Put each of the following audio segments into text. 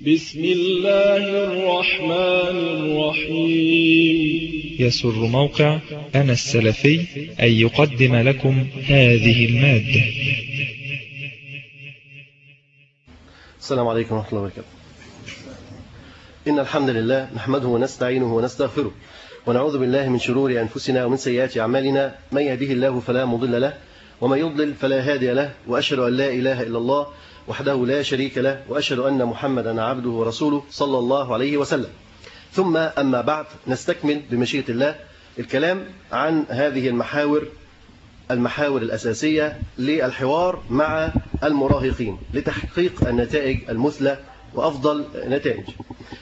بسم الله الرحمن الرحيم. يسر موقع أنا السلفي أن يقدم لكم هذه المادة. السلام عليكم ورحمة الله وبركاته. إن الحمد لله نحمده ونستعينه ونستغفره ونعوذ بالله من شرور أنفسنا ومن سيئات أعمالنا. من يهده الله فلا مضل له ومن يضلل فلا هادي له وأشهد أن لا إله إلا الله وحده لا شريك له وأشهد أن محمدا عبده ورسوله صلى الله عليه وسلم. ثم أما بعد نستكمل بمشيئة الله الكلام عن هذه المحاور المحاور الأساسية للحوار مع المراهقين لتحقيق النتائج المثلى وأفضل نتائج.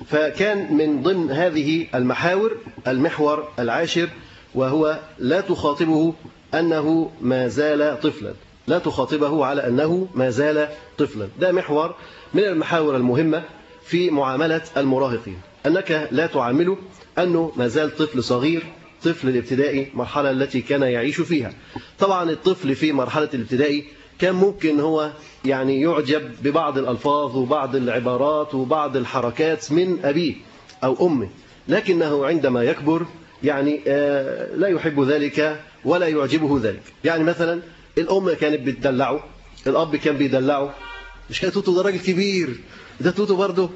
فكان من ضمن هذه المحاور المحور العاشر وهو لا تخاطبه أنه ما زال طفلا. لا تخاطبه على أنه ما زال طفلا. ده محور من المحاور المهمة في معاملة المراهقين. أنك لا تعامله أنه ما زال طفل صغير طفل الابتدائي مرحلة التي كان يعيش فيها. طبعا الطفل في مرحلة الابتدائي كان ممكن هو يعني يعجب ببعض الألفاظ وبعض العبارات وبعض الحركات من أبيه أو أمه. لكنه عندما يكبر يعني لا يحب ذلك ولا يعجبه ذلك. يعني مثلا الأم كانت بتدلعه الأب كان بيدلعه. مش كان توتو ده راجل كبير ده توتو برضه.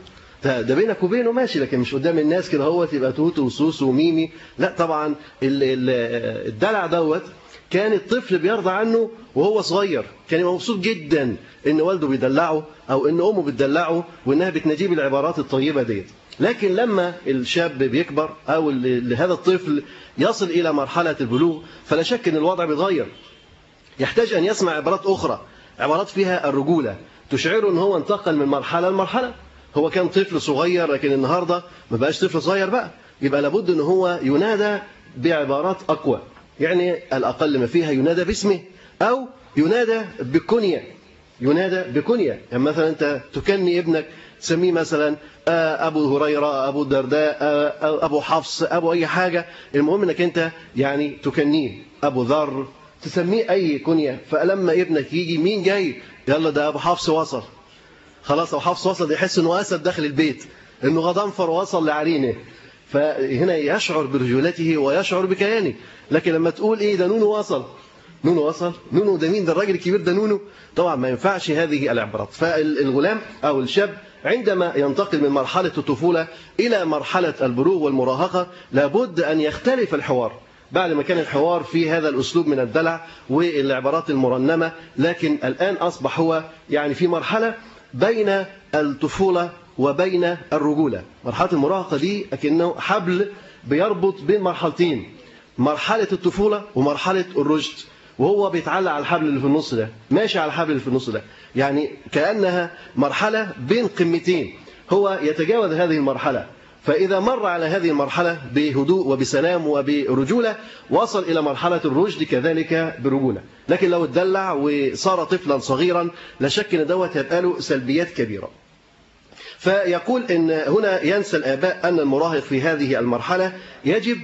ده, ده بينك وبينه ماشي لكن مش قدام الناس كده هو تبقى توتو وسوسو وميمي. لا طبعا الدلع دوت كان الطفل بيرضى عنه وهو صغير. كان مبسوط جدا إن والده بيدلعه أو إن أمه بتدلعه وإنها بتناديه بالعبارات الطيبة ديت. لكن لما الشاب بيكبر أو هذا الطفل يصل إلى مرحلة البلوغ فلا شك إن الوضع بيتغير. يحتاج أن يسمع عبارات أخرى عبارات فيها الرجولة. تشعره إن هو انتقل من مرحلة لمرحلة. هو كان طفل صغير لكن النهارده ما بقاش طفل صغير بقى. يبقى لابد إن هو ينادى بعبارات أقوى. يعني الأقل ما فيها ينادى باسمه أو ينادى بكنية. ينادى بكنية. يعني مثلا أنت تكني ابنك تسميه مثلا أبو هريرة أبو الدرداء أبو حفص أبو أي حاجة. المهم إنك أنت يعني تكنيه. أبو ذر تسميه أي كنية. فلما ابنك يجي مين جاي؟ يلا ده أبو حفص وصل. خلاص أبو حفص وصل يحس إنه أسد داخل البيت إنه غضنفر وصل لعرينه. فهنا يشعر برجولته ويشعر بكيانه. لكن لما تقول إيه ده نونو وصل. نونو وصل. نونو ده مين؟ ده الراجل الكبير ده نونو. طبعا ما ينفعش هذه العبارات. فالغلام أو الشاب عندما ينتقل من مرحلة الطفولة إلى مرحلة البلوغ والمراهقة لابد أن يختلف الحوار. بعد ما كان الحوار في هذا الأسلوب من الدلع والعبارات المرنمة لكن الآن أصبح هو يعني في مرحلة بين الطفولة وبين الرجولة. مرحلة المراهقة دي أكنه حبل بيربط بين مرحلتين مرحلة الطفولة ومرحلة الرشد وهو بيتعلق على الحبل اللي في النص ده ماشي على الحبل اللي في النص ده. يعني كأنها مرحلة بين قمتين هو يتجاوز هذه المرحلة. فإذا مر على هذه المرحلة بهدوء وبسلام وبرجولة وصل إلى مرحلة الرشد كذلك برجولة. لكن لو اتدلع وصار طفلا صغيرا لا شك إن دوت هيبقى له سلبيات كبيرة. فيقول إن هنا ينسى الآباء أن المراهق في هذه المرحلة يجب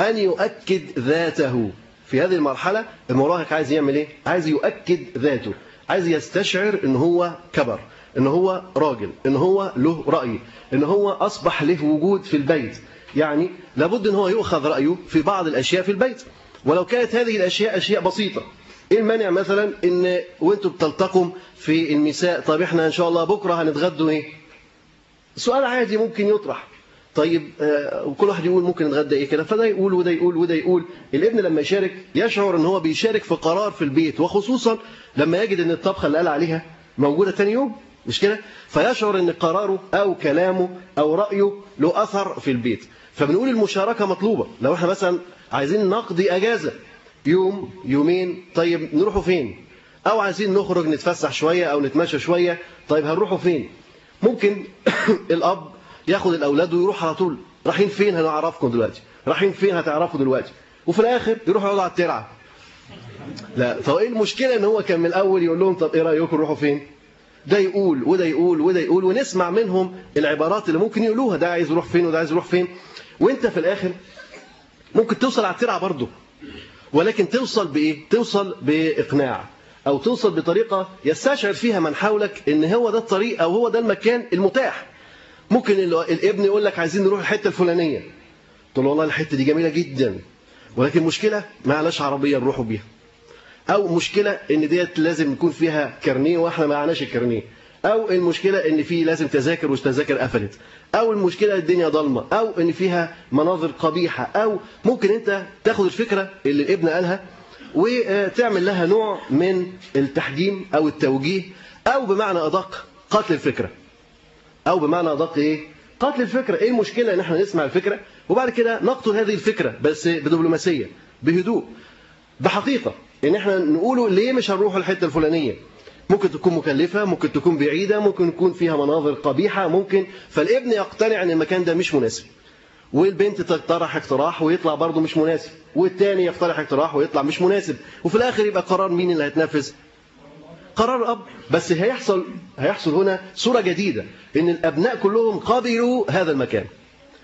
أن يؤكد ذاته. في هذه المرحلة المراهق عايز يعمل إيه؟ عايز يؤكد ذاته. عايز يستشعر إن هو كبر. إن هو راجل إن هو له رأي إن هو أصبح له وجود في البيت. يعني لابد إن هو يؤخذ رأيه في بعض الأشياء في البيت. ولو كانت هذه الأشياء أشياء بسيطة. إيه المانع مثلا إن وأنتم بتلتقوا في المساء؟ طيب إحنا إن شاء الله بكرة هنتغدوا إيه؟ سؤال عادي ممكن يطرح. طيب آه وكل واحد يقول ممكن نتغدى إيه كده؟ فده يقول وده يقول وده يقول. الابن لما يشارك يشعر إن هو بيشارك في قرار في البيت. وخصوصا لما يجد إن الطبخة اللي قال عليها موجودة ثاني يوم. مش كده؟ فيشعر إن قراره أو كلامه أو رأيه له أثر في البيت. فبنقول المشاركة مطلوبة. لو إحنا مثلا عايزين نقضي أجازة يوم يومين طيب نروحوا فين؟ أو عايزين نخرج نتفسح شوية أو نتمشى شوية طيب هنروحوا فين؟ ممكن الأب ياخد الأولاد ويروح على طول. رايحين فين هنعرفكم دلوقتي؟ رايحين فين هتعرفوا دلوقتي؟ وفي الآخر يروحوا يقعدوا على الترعة. لا طب إيه المشكلة إن هو كان من الأول يقول لهم طب إيه رأيكم نروحوا فين؟ ده يقول وده يقول وده يقول ونسمع منهم العبارات اللي ممكن يقولوها ده عايز يروح فين وده عايز يروح فين. وانت في الآخر ممكن توصل على الترعة برضه. ولكن توصل بإيه؟ توصل بإقناع. أو توصل بطريقة يستشعر فيها من حولك إن هو ده الطريق أو هو ده المكان المتاح. ممكن الابن يقول لك عايزين نروح الحتة الفلانية. تقول له والله الحتة دي جميلة جدا. ولكن مشكلة ما علاش عربية نروحوا بيها. أو مشكلة إن ديت لازم يكون فيها كارنيه وإحنا ما معناش الكارنيه أو المشكلة إن في لازم تذاكر والتذاكر قفلت. أو المشكلة الدنيا ضلمة. أو إن فيها مناظر قبيحة. أو ممكن أنت تاخد الفكرة اللي الابن قالها وتعمل لها نوع من التحجيم أو التوجيه. أو بمعنى أدق قتل الفكرة. أو بمعنى أدق إيه؟ قتل الفكرة. إيه المشكلة إن إحنا نسمع الفكرة؟ وبعد كده نقتل هذه الفكرة بس بدبلوماسية بهدوء. بحقيقة إن إحنا نقوله ليه مش هنروح الحتة الفلانية؟ ممكن تكون مكلفة ممكن تكون بعيدة ممكن يكون فيها مناظر قبيحة ممكن. فالابن يقتنع إن المكان ده مش مناسب. والبنت تقترح اقتراح ويطلع برضه مش مناسب. والتاني يقترح اقتراح ويطلع مش مناسب. وفي الآخر يبقى قرار مين اللي هيتنفذ؟ قرار الأب. بس هيحصل هيحصل هنا صورة جديدة. إن الأبناء كلهم قبلوا هذا المكان.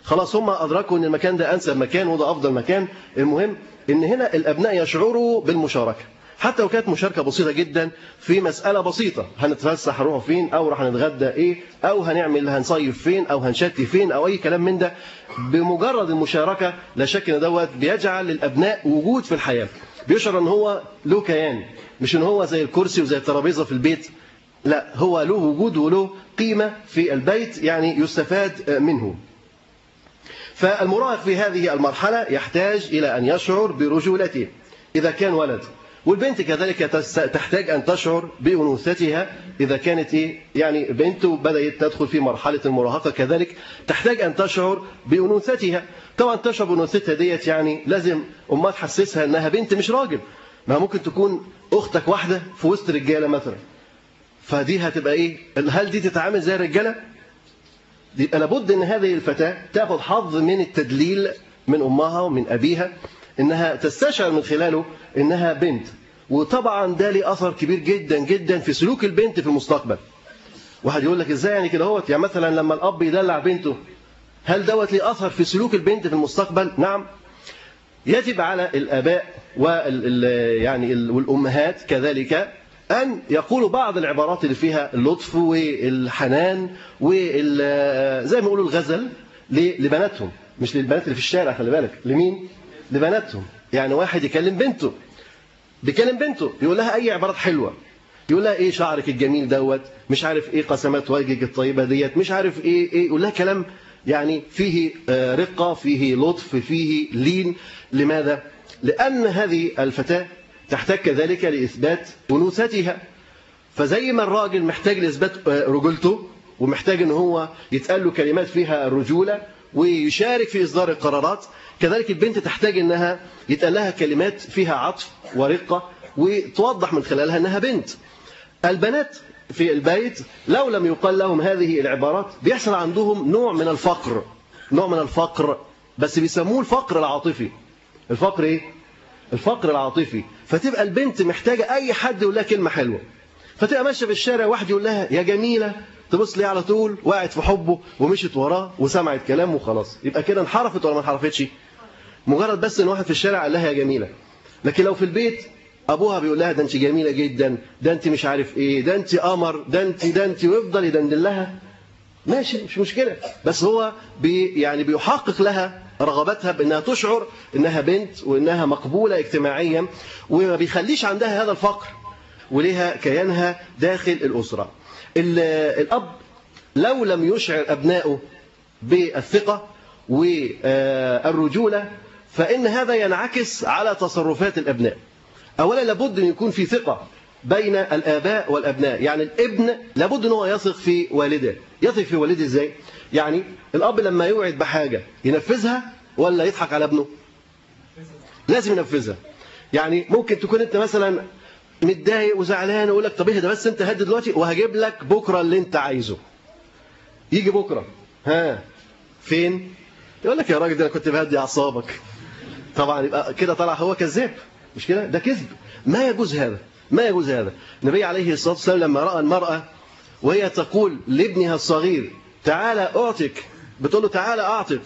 خلاص هم أدركوا إن المكان ده أنسب مكان وده أفضل مكان. المهم إن هنا الأبناء يشعروا بالمشاركة. حتى لو كانت مشاركة بسيطة جدا في مسألة بسيطة. هنتفسح هنروح فين؟ أو راح نتغدى إيه؟ أو هنعمل هنصيف فين؟ أو هنشتي فين؟ أو أي كلام من ده. بمجرد المشاركة لا شك إن دوت بيجعل للأبناء وجود في الحياة. بيشعر إن هو له كيان. مش إن هو زي الكرسي وزي الترابيزة في البيت. لا هو له وجود وله قيمة في البيت يعني يستفاد منه. فالمراهق في هذه المرحلة يحتاج إلى أن يشعر برجولته. إذا كان ولد والبنت كذلك تحتاج أن تشعر بأنوثتها. إذا كانت يعني بنت بدأت تدخل في مرحلة المراهقة كذلك تحتاج أن تشعر بأنوثتها. طبعا تشعر بأنوثتها ديت يعني لازم أمها تحسسها أنها بنت مش راجل. ما ممكن تكون أختك واحدة في وسط رجالة مثلا. فدي هتبقى إيه؟ هل دي تتعامل زي الرجالة؟ يبقى لابد أن هذه الفتاة تأخذ حظ من التدليل من أمها ومن أبيها إنها تستشعر من خلاله إنها بنت. وطبعا ده ليه أثر كبير جدا جدا في سلوك البنت في المستقبل. واحد يقول لك إزاي يعني كده هوت؟ يعني مثلا لما الأب يدلع بنته هل دوت ليه أثر في سلوك البنت في المستقبل؟ نعم. يجب على الآباء وال يعني والأمهات كذلك أن يقولوا بعض العبارات اللي فيها اللطف والحنان وزي ما يقولوا الغزل لبناتهم مش للبنات اللي في الشارع خلي بالك. لمين؟ لبناتهم. يعني واحد يكلم بنته. بيكلم بنته يقول لها أي عبارات حلوة. يقول لها إيه شعرك الجميل دوت؟ مش عارف إيه قسمات وجهك الطيبة ديت؟ مش عارف إيه إيه؟ يقول لها كلام يعني فيه رقة فيه لطف فيه لين. لماذا؟ لأن هذه الفتاة تحتاج كذلك لإثبات أنوثتها. فزي ما الراجل محتاج لإثبات رجولته ومحتاج إن هو يتقال له كلمات فيها الرجولة ويشارك في إصدار القرارات كذلك البنت تحتاج إنها يتقال لها كلمات فيها عطف ورقة وتوضح من خلالها إنها بنت. البنات في البيت لو لم يقال لهم هذه العبارات بيحصل عندهم نوع من الفقر نوع من الفقر بس بيسموه الفقر العاطفي. الفقر إيه؟ الفقر العاطفي. فتبقى البنت محتاجة أي حد يقول لها كلمة حلوة. فتبقى ماشية في الشارع واحد يقول لها يا جميلة تبص ليه على طول وقعت في حبه ومشت وراه وسمعت كلامه وخلاص. يبقى كده انحرفت ولا ما انحرفتش؟ مجرد بس إن واحد في الشارع قال لها يا جميلة. لكن لو في البيت أبوها بيقول لها ده أنت جميلة جدا ده أنت مش عارف إيه ده أنت قمر ده أنت ده أنت ويفضل يدندن لها. ماشي مش مشكلة. بس هو بي يعني بيحقق لها رغبتها بأنها تشعر إنها بنت وإنها مقبولة اجتماعيا وما بيخليش عندها هذا الفقر وليها كيانها داخل الأسرة. الأب لو لم يشعر أبنائه بالثقة والرجولة فإن هذا ينعكس على تصرفات الأبناء. أولا لابد أن يكون في ثقة بين الآباء والأبناء. يعني الابن لابد أنه يثق في والده. يثق في والده إزاي؟ يعني الأب لما يوعد بحاجة ينفذها ولا يضحك على ابنه؟ لازم ينفذها. يعني ممكن تكون أنت مثلا متضايق وزعلان ويقول لك طب اهدى بس أنت هدي دلوقتي وهجيب لك بكرة اللي أنت عايزه. يجي بكرة. ها فين؟ يقول لك يا راجل ده أنا كنت بهدي أعصابك. طبعا يبقى كده طلع هو كذاب. مش كده؟ ده كذب. ما يجوز هذا. ما يجوز هذا. النبي عليه الصلاة والسلام لما رأى المرأة وهي تقول لابنها الصغير تعالى أعطك. بتقول له تعالى أعطك.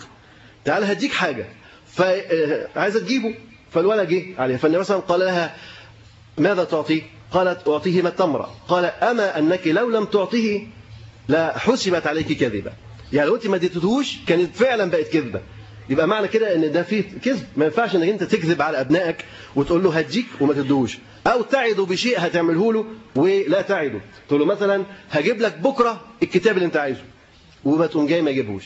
تعالى هديك حاجة. فعايزة تجيبه. فالولد جه عليها. فالنبي مثلا قال لها ماذا تعطيه قالت أعطيه ما التمرة قال أما أنك لو لم تعطيه لا حسبت عليك كذبة يعني لو أنت ما اديتهوش كانت فعلا بقت كذبة. يبقى معنى كده إن ده فيه كذب. ما ينفعش إنك أنت تكذب على أبنائك وتقول له هديك وما تدوش أو تعده بشيء هتعمله له ولا تعده تقول له مثلا هجيب لك بكرة الكتاب اللي أنت عايزه. وما تقوم جاي ما يجيبهوش.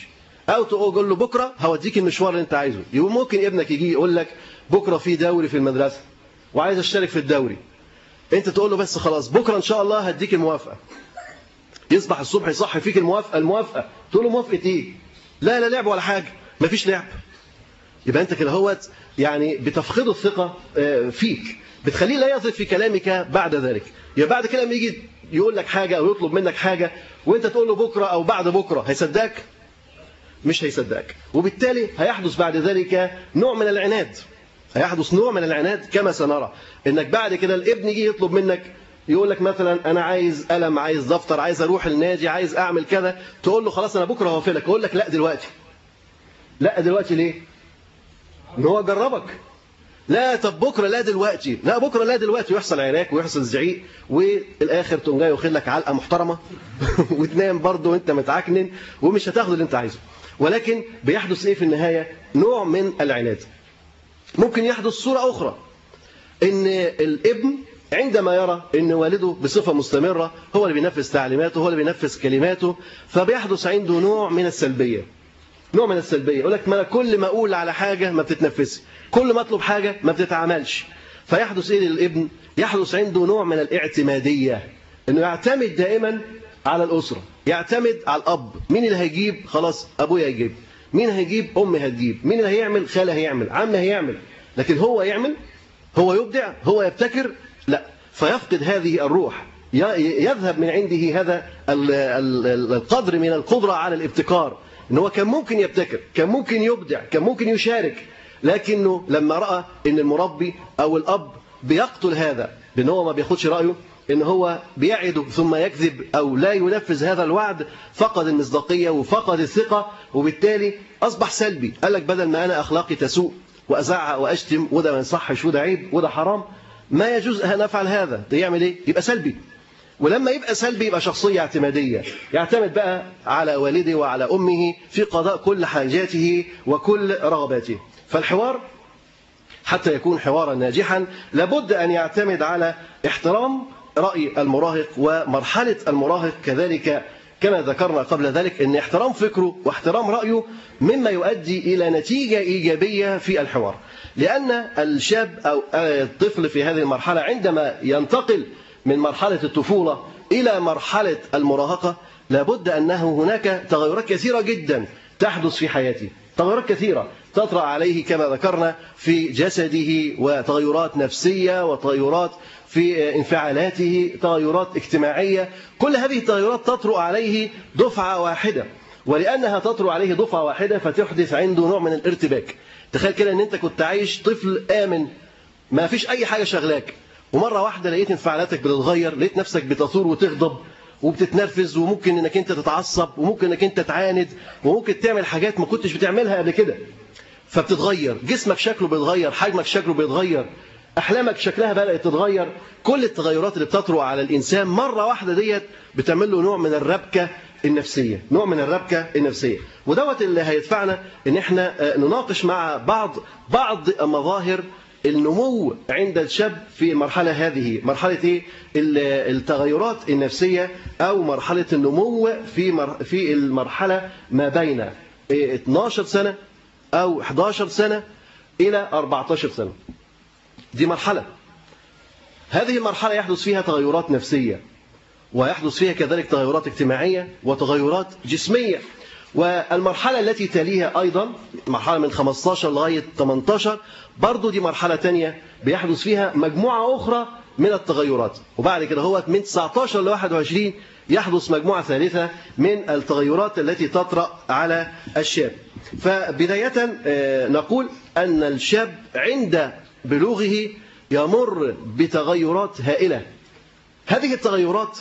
أو تقول له بكرة هوديك المشوار اللي أنت عايزه. يبقى ممكن ابنك يجي يقول لك بكرة في دوري في المدرسة. وعايز أشترك في الدوري. أنت تقول له بس خلاص بكرة إن شاء الله هديك الموافقة. يصبح الصبح يصحي فيك الموافقه الموافقة. تقول له موافقة إيه؟ لا لا لعب ولا حاجة. مفيش لعب. يبقى أنت كده هوت يعني بتفقد الثقة فيك. بتخليه لا يثق في كلامك بعد ذلك. يبقى بعد كده لما يجي يقول لك حاجة أو يطلب منك حاجة وانت تقول له بكرة أو بعد بكرة هيصدقك؟ مش هيصدقك. وبالتالي هيحدث بعد ذلك نوع من العناد. هيحدث نوع من العناد كما سنرى. إنك بعد كده الابن يجي يطلب منك يقول لك مثلا أنا عايز قلم عايز دفتر عايز أروح النادي عايز أعمل كذا. تقول له خلاص أنا بكرة هوفلك يقول لك لا دلوقتي. لا دلوقتي ليه؟ إن هو جربك. لا طب بكرة لا دلوقتي. لا بكرة لا دلوقتي. ويحصل عراك ويحصل زعيق والآخر تقوم جاي واخد لك علقة محترمة وتنام برضه وأنت متعكنن ومش هتاخد اللي أنت عايزه. ولكن بيحدث إيه في النهاية؟ نوع من العناد. ممكن يحدث صورة أخرى إن الابن عندما يرى إن والده بصفة مستمرة هو اللي بينفذ تعليماته هو اللي بينفذ كلماته فبيحدث عنده نوع من السلبية. نوع من السلبية. يقول لك ما أنا كل ما أقول على حاجة ما بتتنفذش. كل ما اطلب حاجة ما بتتعملش فيحدث إيه للابن؟ يحدث عنده نوع من الاعتمادية إنه يعتمد دائما على الأسرة يعتمد على الأب. مين اللي هيجيب؟ خلاص أبويا هيجيب. مين هيجيب؟ أمي هتجيب. مين اللي هيعمل؟ خاله هيعمل. عم هيعمل. لكن هو يعمل؟ هو يبدع؟ هو يبتكر؟ لا. فيفقد هذه الروح. يذهب من عنده هذا القدر من القدرة على الابتكار. إن هو كان ممكن يبتكر كان ممكن يبدع كان ممكن يشارك. لكنه لما رأى إن المربي أو الأب بيقتل هذا بان هو ما بياخدش رأيه إن هو بيعد ثم يكذب أو لا ينفذ هذا الوعد فقد المصداقية وفقد الثقة وبالتالي أصبح سلبي. قال لك بدل ما أنا أخلاقي تسوء وازعق وأشتم وده ما يصحش وده عيب وده حرام ما يجوز أن أفعل هذا. ده يعمل إيه؟ يبقى سلبي. ولما يبقى سلبي يبقى شخصية اعتمادية. يعتمد بقى على والده وعلى أمه في قضاء كل حاجاته وكل رغباته. فالحوار حتى يكون حوارا ناجحا لابد أن يعتمد على احترام رأي المراهق ومرحلة المراهق كذلك كما ذكرنا قبل ذلك أن احترام فكره واحترام رأيه مما يؤدي إلى نتيجة إيجابية في الحوار. لأن الشاب أو الطفل في هذه المرحلة عندما ينتقل من مرحلة الطفولة إلى مرحلة المراهقة لابد أنه هناك تغيرات كثيرة جدا تحدث في حياته. تغيرات كثيرة. تطرأ عليه كما ذكرنا في جسده وتغيرات نفسية وتغيرات في انفعالاته تغيرات اجتماعية. كل هذه التغيرات تطرأ عليه دفعة واحدة. ولأنها تطرأ عليه دفعة واحدة فتحدث عنده نوع من الارتباك. تخيل كده إن أنت كنت عايش طفل آمن ما فيش أي حاجة شغلاك ومرة واحدة لقيت انفعالاتك بتتغير لقيت نفسك بتثور وتغضب. وبتتنرفز وممكن إنك أنت تتعصب وممكن إنك أنت تعاند وممكن تعمل حاجات ما كنتش بتعملها قبل كده. فبتتغير جسمك شكله بيتغير حجمك شكله بيتغير أحلامك شكلها بدأت تتغير. كل التغيرات اللي بتطرق على الإنسان مرة واحدة ديت بتعمل له نوع من الربكة النفسية نوع من الربكة النفسية. ودوت اللي هيدفعنا إن إحنا نناقش مع بعض بعض مظاهر النمو عند الشاب في المرحلة هذه مرحلة إيه؟ التغيرات النفسية أو مرحلة النمو في في المرحلة ما بين 12 سنة أو 11 سنة إلى 14 سنة دي مرحلة هذه المرحلة يحدث فيها تغيرات نفسية ويحدث فيها كذلك تغيرات اجتماعية وتغيرات جسمية والمرحلة التي تليها أيضا مرحلة من 15 لغاية 18 برضو دي مرحلة تانية بيحدث فيها مجموعة أخرى من التغيرات. وبعد كده هو من 19 ل 21 يحدث مجموعة ثالثة من التغيرات التي تطرأ على الشاب. فبداية نقول أن الشاب عند بلوغه يمر بتغيرات هائلة. هذه التغيرات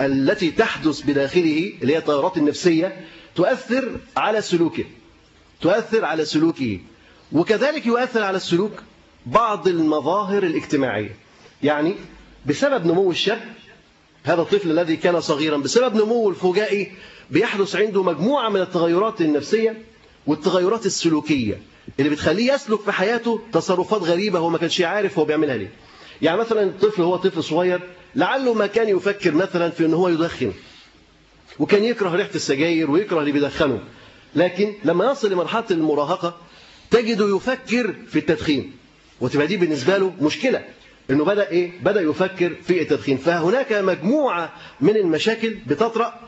التي تحدث بداخله اللي هي التغيرات النفسية تؤثر على سلوكه. تؤثر على سلوكه. وكذلك يؤثر على السلوك بعض المظاهر الاجتماعية. يعني بسبب نمو الشاب هذا الطفل الذي كان صغيرا بسبب نموه الفجائي بيحدث عنده مجموعة من التغيرات النفسية والتغيرات السلوكية اللي بتخليه يسلك في حياته تصرفات غريبة هو ما كانش عارف هو بيعملها ليه. يعني مثلا الطفل هو طفل صغير لعله ما كان يفكر مثلا في إن هو يدخن. وكان يكره ريحة السجاير ويكره اللي بيدخنه. لكن لما يصل لمرحلة المراهقة تجده يفكر في التدخين. وتبقى دي بالنسبة له مشكلة. إنه بدأ إيه؟ بدأ يفكر في التدخين. فهناك مجموعة من المشاكل بتطرأ.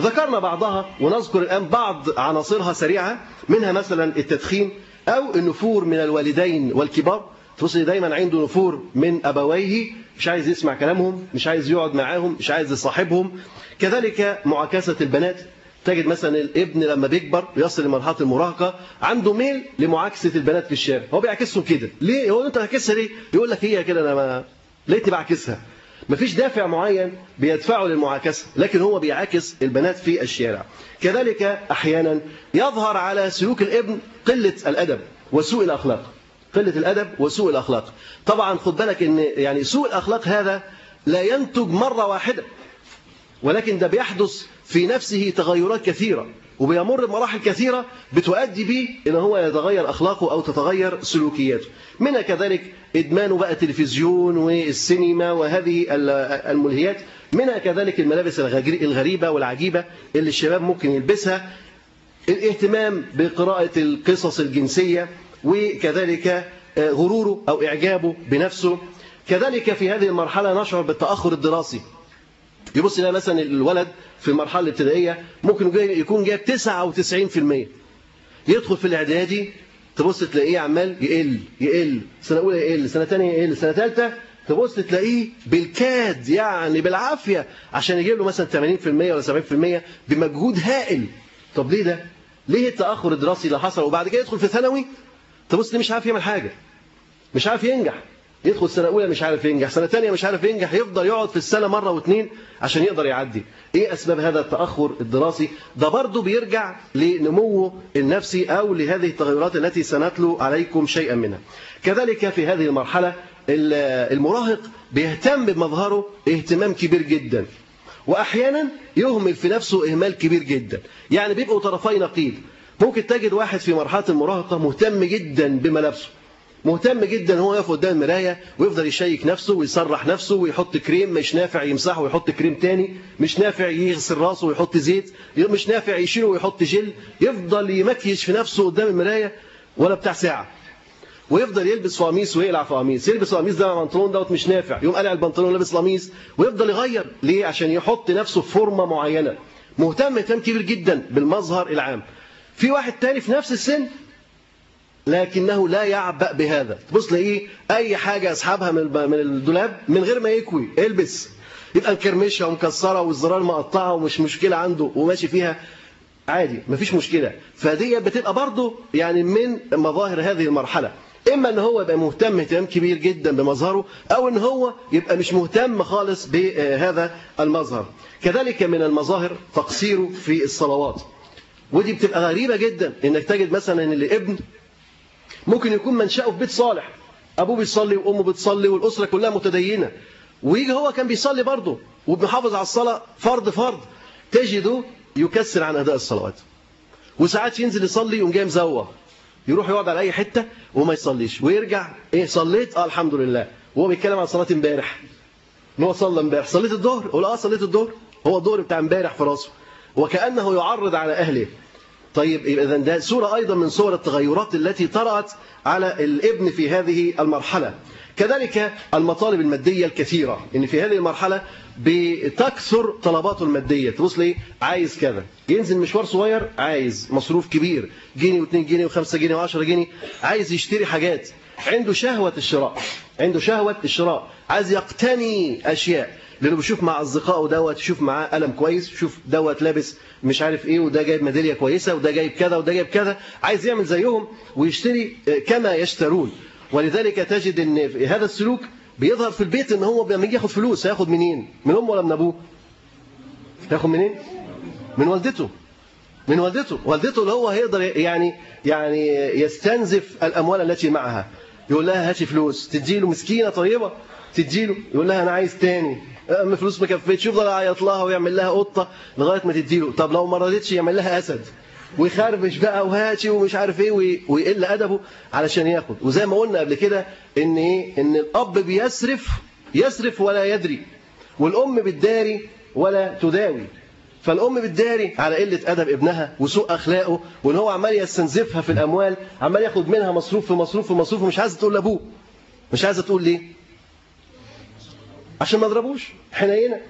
ذكرنا بعضها ونذكر الآن بعض عناصرها سريعة. منها مثلا التدخين أو النفور من الوالدين والكبار. تبص دايما عنده نفور من أبويه مش عايز يسمع كلامهم مش عايز يقعد معاهم مش عايز يصاحبهم. كذلك معاكسة البنات تجد مثلا الابن لما بيكبر ويصل لمرحلة المراهقة عنده ميل لمعاكسة البنات في الشارع. هو بيعكسهم كده. ليه؟ هو أنت عاكسها ليه؟ يقول لك هي كده أنا ما لقيتني بعكسها مفيش دافع معين بيدفعه للمعاكسة لكن هو بيعاكس البنات في الشارع. كذلك أحيانا يظهر على سلوك الابن قلة الأدب وسوء الأخلاق. قلة الأدب وسوء الأخلاق. طبعا خد بالك إن يعني سوء الأخلاق هذا لا ينتج مرة واحدة ولكن ده بيحدث في نفسه تغيرات كثيرة وبيمر بمراحل كثيرة بتؤدي به إن هو يتغير أخلاقه أو تتغير سلوكياته. منها كذلك إدمانه بقى التلفزيون والسينما وهذه الملهيات منها كذلك الملابس الغريبة والعجيبة اللي الشباب ممكن يلبسها الاهتمام بقراءة القصص الجنسية وكذلك غروره أو إعجابه بنفسه. كذلك في هذه المرحلة نشعر بالتأخر الدراسي. يبص يلاقي مثلا الولد في المرحلة الابتدائية ممكن يكون جايب 99% يدخل في الإعدادي تبص تلاقيه عمال يقل يقل. سنة أولى يقل سنة ثانية يقل سنة ثالثه تبص تلاقيه بالكاد يعني بالعافية عشان يجيب له مثلا 80% ولا 70% بمجهود هائل. طب ليه ده؟ ليه التأخر الدراسي اللي حصل؟ وبعد كده يدخل في ثانوي تبص مش عارف يعمل حاجة. مش عارف ينجح. يدخل سنة أولى مش عارف ينجح سنة ثانية مش عارف ينجح يفضل يقعد في السنة مرة واثنين عشان يقدر يعدي. إيه أسباب هذا التأخر الدراسي؟ ده برضه بيرجع لنموه النفسي أو لهذه التغيرات التي سنتلو عليكم شيئا منها. كذلك في هذه المرحلة المراهق بيهتم بمظهره اهتمام كبير جدا. وأحيانا يهمل في نفسه إهمال كبير جدا. يعني بيبقوا طرفي نقيض ممكن تجد واحد في مرحلة المراهقة مهتم جدا بملابسه مهتم جدا هو يقف قدام المراية ويفضل يشيك نفسه ويسرح نفسه ويحط كريم مش نافع يمسحه ويحط كريم تاني مش نافع يغسل راسه ويحط زيت مش نافع يشيله ويحط جل يفضل يمكيش في نفسه قدام المراية ولا بتاع ساعة. ويفضل يلبس قميص ويقلع في قميص يلبس قميص ده بنطلون دوت مش نافع يقوم قلع البنطلون لابس قميص ويفضل يغير. ليه؟ عشان يحط نفسه في فورمة معينة. مهتم اهتمام كبير جدا بالمظهر العام. في واحد تاني في نفس السن لكنه لا يعبأ بهذا. تبص تلاقيه أي حاجة اسحبها من الدولاب من غير ما يكوي البس يبقى مكرمشه ومكسرة والزرار مقطعة ومش مشكلة عنده وماشي فيها. عادي مفيش مشكلة. فدي بتبقى برضه يعني من مظاهر هذه المرحلة. إما إن هو يبقى مهتم اهتمام كبير جدا بمظهره أو إن هو يبقى مش مهتم خالص بهذا المظهر. كذلك من المظاهر تقصيره في الصلوات. ودي بتبقى غريبة جدا إنك تجد مثلا إن الابن ممكن يكون منشأه في بيت صالح. أبوه بيصلي وأمه بتصلي والأسرة كلها متدينة. ويجي هو كان بيصلي برضه وبيحافظ على الصلاة فرض فرض. تجده يكسر عن أداء الصلوات. وساعات ينزل يصلي يقوم جاي مزوغ. يروح يقعد على أي حتة وما يصليش. ويرجع إيه صليت؟ آه الحمد لله. وهو بيتكلم عن صلاة امبارح. إن هو صلى امبارح. صليت الظهر؟ يقول آه صليت الظهر. هو الظهر بتاع امبارح في راسه. وكأنه يعرض على أهله. طيب إذا ده صورة أيضا من صور التغيرات التي طرأت على الابن في هذه المرحلة. كذلك المطالب المادية الكثيرة إن في هذه المرحلة بتكثر طلباته المادية. تبص ليه عايز كذا. ينزل مشوار صغير عايز. مصروف كبير. جنيه و2 جنيه و5 جنيه و10 جنيه. عايز يشتري حاجات. عنده شهوة الشراء. عنده شهوة الشراء. عايز يقتني أشياء. لأنه بيشوف مع اصدقائه دوت يشوف معاه قلم كويس يشوف دوت لابس مش عارف إيه وده جايب ميدالية كويسة وده جايب كذا وده جايب كذا عايز يعمل زيهم ويشتري كما يشترون. ولذلك تجد إن هذا السلوك بيظهر في البيت إن هو لما يجي ياخد فلوس هياخد منين؟ من أمه ولا من أبوه؟ هياخد منين؟ من والدته. من والدته. والدته اللي هو هيقدر يعني يعني يستنزف الأموال التي معها. يقول لها هاتي فلوس. تديله مسكينة طيبة تديله يقول لها أنا عايز تاني. فلوس ما كفتش يفضل يعيط لها ويعمل لها قطة لغاية ما تديله. طب لو ما رضتش يعمل لها أسد. ويخربش بقى وهاتي ومش عارف إيه ويقل أدبه علشان ياخد. وزي ما قلنا قبل كده إن إيه؟ إن الأب بيسرف يسرف ولا يدري. والأم بتداري ولا تداوي. فالأم بتداري على قلة أدب ابنها وسوء أخلاقه وإن هو عمال يستنزفها في الأموال عمال ياخد منها مصروف في مصروف في مصروف ومش عايزة تقول لأبوه. مش عايزة تقول ليه؟ عشان ما اضربوش. حنينة.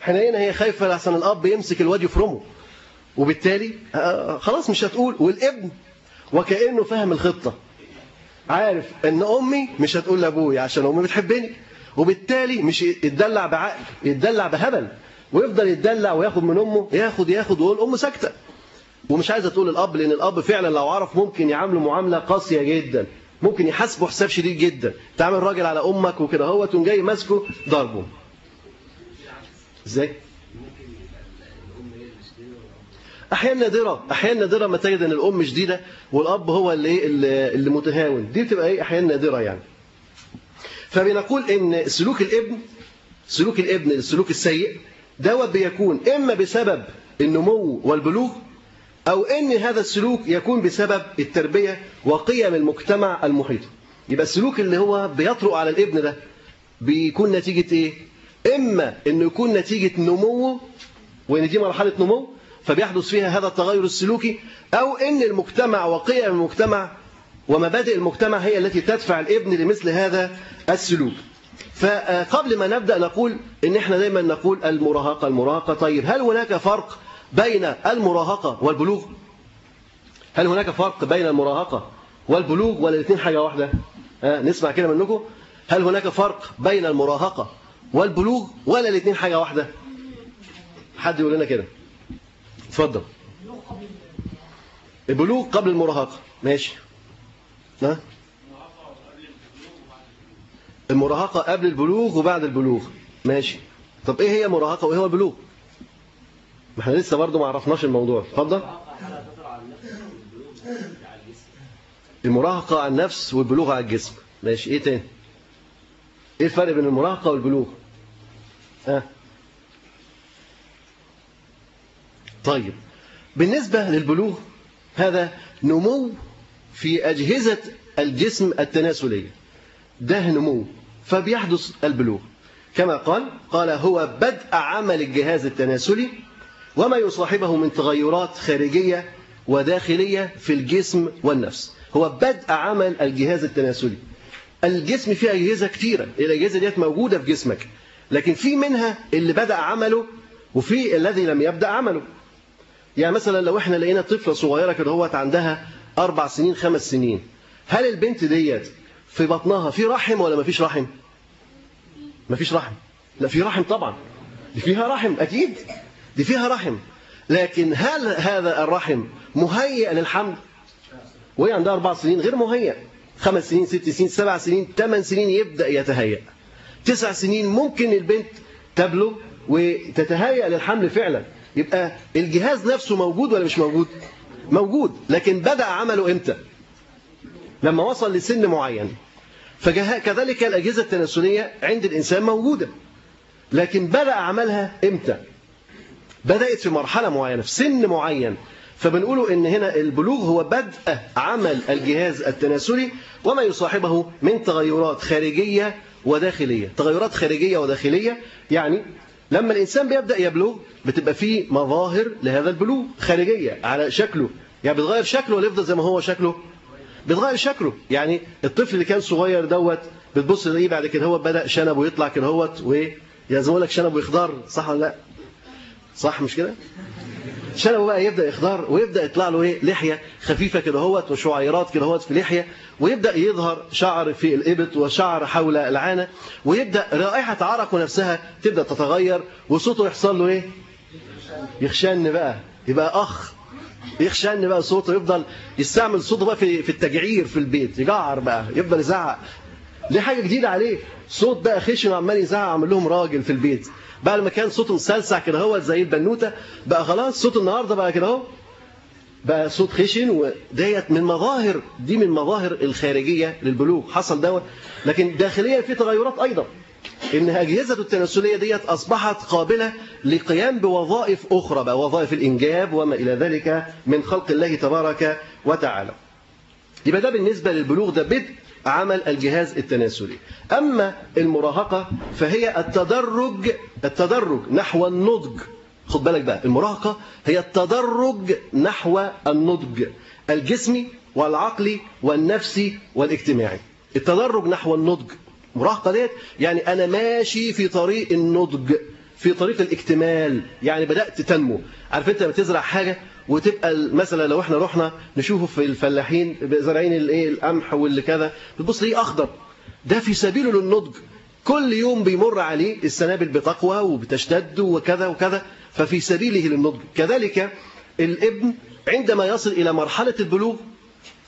حنينة هي خايفة لحسن الأب يمسك الواد يفرمه. وبالتالي آه، خلاص مش هتقول. والابن وكأنه فاهم الخطة. عارف إن أمي مش هتقول لأبويا عشان أمي بتحبني. وبالتالي مش يتدلع بعقل يتدلع بهبل. ويفضل يتدلع وياخد من أمه ياخد ياخد ويقول أمه ساكتة. ومش عايزة تقول الاب لأن الأب فعلا لو عرف ممكن يعامله معاملة قاسية جدا. ممكن يحاسبه حساب شديد جدا. تعمل راجل على أمك وكده هو تقوم جاي ماسكه ضربه. إزاي؟ أحيانا نادرة أحيانا نادرة ما تجد إن الأم شديدة والأب هو اللي اللي متهاون. دي بتبقى إيه؟ أحيانا نادرة يعني. فبنقول إن سلوك الابن سلوك الابن السلوك السيء دوت بيكون إما بسبب النمو والبلوغ أو إن هذا السلوك يكون بسبب التربية وقيم المجتمع المحيط. يبقى السلوك اللي هو بيطرق على الابن ده بيكون نتيجة إيه؟ إما إنه يكون نتيجة نموه وإن دي مرحلة نمو فبيحدث فيها هذا التغير السلوكي أو أن المجتمع وقيم المجتمع ومبادئ المجتمع هي التي تدفع الابن لمثل هذا السلوك. فقبل ما نبدأ نقول إن إحنا دايما نقول المراهقة المراهقة. طيب هل هناك فرق بين المراهقة والبلوغ؟ هل هناك فرق بين المراهقة والبلوغ ولا الاثنين حاجة واحدة؟ نسمع كده منكم. هل هناك فرق بين المراهقة والبلوغ ولا الاثنين حاجة واحدة؟ حد يقول لنا كده. اتفضل. البلوغ قبل المراهقة. ماشي. ها؟ المراهقة قبل البلوغ وبعد البلوغ. ماشي. طب إيه هي المراهقة وإيه هو البلوغ؟ ما إحنا لسه برضه ما عرفناش الموضوع. اتفضل. المراهقة على النفس والبلوغ على الجسم. ماشي إيه تاني؟ إيه الفرق بين المراهقة والبلوغ؟ ها؟ طيب بالنسبة للبلوغ هذا نمو في أجهزة الجسم التناسلية. ده نمو فبيحدث البلوغ. كما قال قال هو بدء عمل الجهاز التناسلي وما يصاحبه من تغيرات خارجية وداخلية في الجسم والنفس. هو بدء عمل الجهاز التناسلي. الجسم فيه أجهزة كثيرة الأجهزة ديت موجودة في جسمك. لكن في منها اللي بدأ عمله وفي الذي لم يبدأ عمله. يعني مثلا لو إحنا لقينا طفلة صغيرة كده هو عندها أربع سنين خمس سنين. هل البنت ديت في بطنها في رحم ولا ما فيش رحم؟ ما فيش رحم. لا في رحم طبعا. فيها رحم أكيد. دي فيها رحم. لكن هل هذا الرحم مهيئ للحمل؟ وهي عندها أربع سنين غير مهيئ. خمس سنين ست سنين سبع سنين ثمان سنين يبدأ يتهيأ. تسع سنين ممكن البنت تبلغ وتتهيأ للحمل فعلا. يبقى الجهاز نفسه موجود ولا مش موجود؟ موجود. لكن بدأ عمله إمتى؟ لما وصل لسن معين. فكذلك الأجهزة التناسلية عند الإنسان موجودة. لكن بدأ عملها إمتى؟ بدأت في مرحلة معينة في سن معين. فبنقول إن هنا البلوغ هو بدء عمل الجهاز التناسلي وما يصاحبه من تغيرات خارجية وداخلية. تغيرات خارجية وداخلية يعني لما الإنسان بيبدأ يبلغ بتبقى فيه مظاهر لهذا البلوغ خارجية على شكله. يعني بتغير شكله ولا يفضل زي ما هو شكله. بتغير شكله. يعني الطفل اللي كان صغير دوت بتبص تلاقيه بعد كده هو بدأ شنبه يطلع كده هوت ويزموا لك شنبه يخضر صح ولا لأ؟ صح مش كده؟ شنبه بقى يبدأ يخضر ويبدأ يطلع له إيه؟ لحية خفيفة كده اهوت وشعيرات كده اهوت في لحية ويبدأ يظهر شعر في الإبط وشعر حول العانة ويبدأ رائحة عرقه نفسها تبدأ تتغير وصوته يحصل له إيه؟ يخشن بقى يبقى أخ يخشن بقى صوته يفضل يستعمل صوته بقى في في التجعير في البيت يجعر بقى يفضل يزعق. دي حاجة جديدة عليه. صوت بقى خشن وعمال يزعق عامل لهم راجل في البيت. بعد ما كان صوته مسلسع كده هو زي البنوته بقى خلاص صوت النهارده بقى كده اهو بقى صوت خشن وديت من مظاهر دي من مظاهر الخارجية للبلوغ حصل دوت. لكن داخليا في تغيرات أيضا إن أجهزة التناسلية ديت أصبحت قابلة للقيام بوظائف أخرى بقى وظائف الإنجاب وما إلى ذلك من خلق الله تبارك وتعالى. يبقى ده بالنسبة للبلوغ ده بدء عمل الجهاز التناسلي. أما المراهقة فهي التدرج التدرج نحو النضج. خد بالك بقى المراهقة هي التدرج نحو النضج الجسمي والعقلي والنفسي والاجتماعي. التدرج نحو النضج. مراهقة ديت يعني أنا ماشي في طريق النضج في طريق الاكتمال. يعني بدأت تنمو. عارف أنت بتزرع حاجة وتبقى مثلا لو إحنا رحنا نشوفه في الفلاحين زارعين الايه القمح واللي كذا بتبص ليه أخضر. ده في سبيله للنضج. كل يوم بيمر عليه السنابل بتقوى وبتشتد وكذا وكذا ففي سبيله للنضج. كذلك الابن عندما يصل إلى مرحلة البلوغ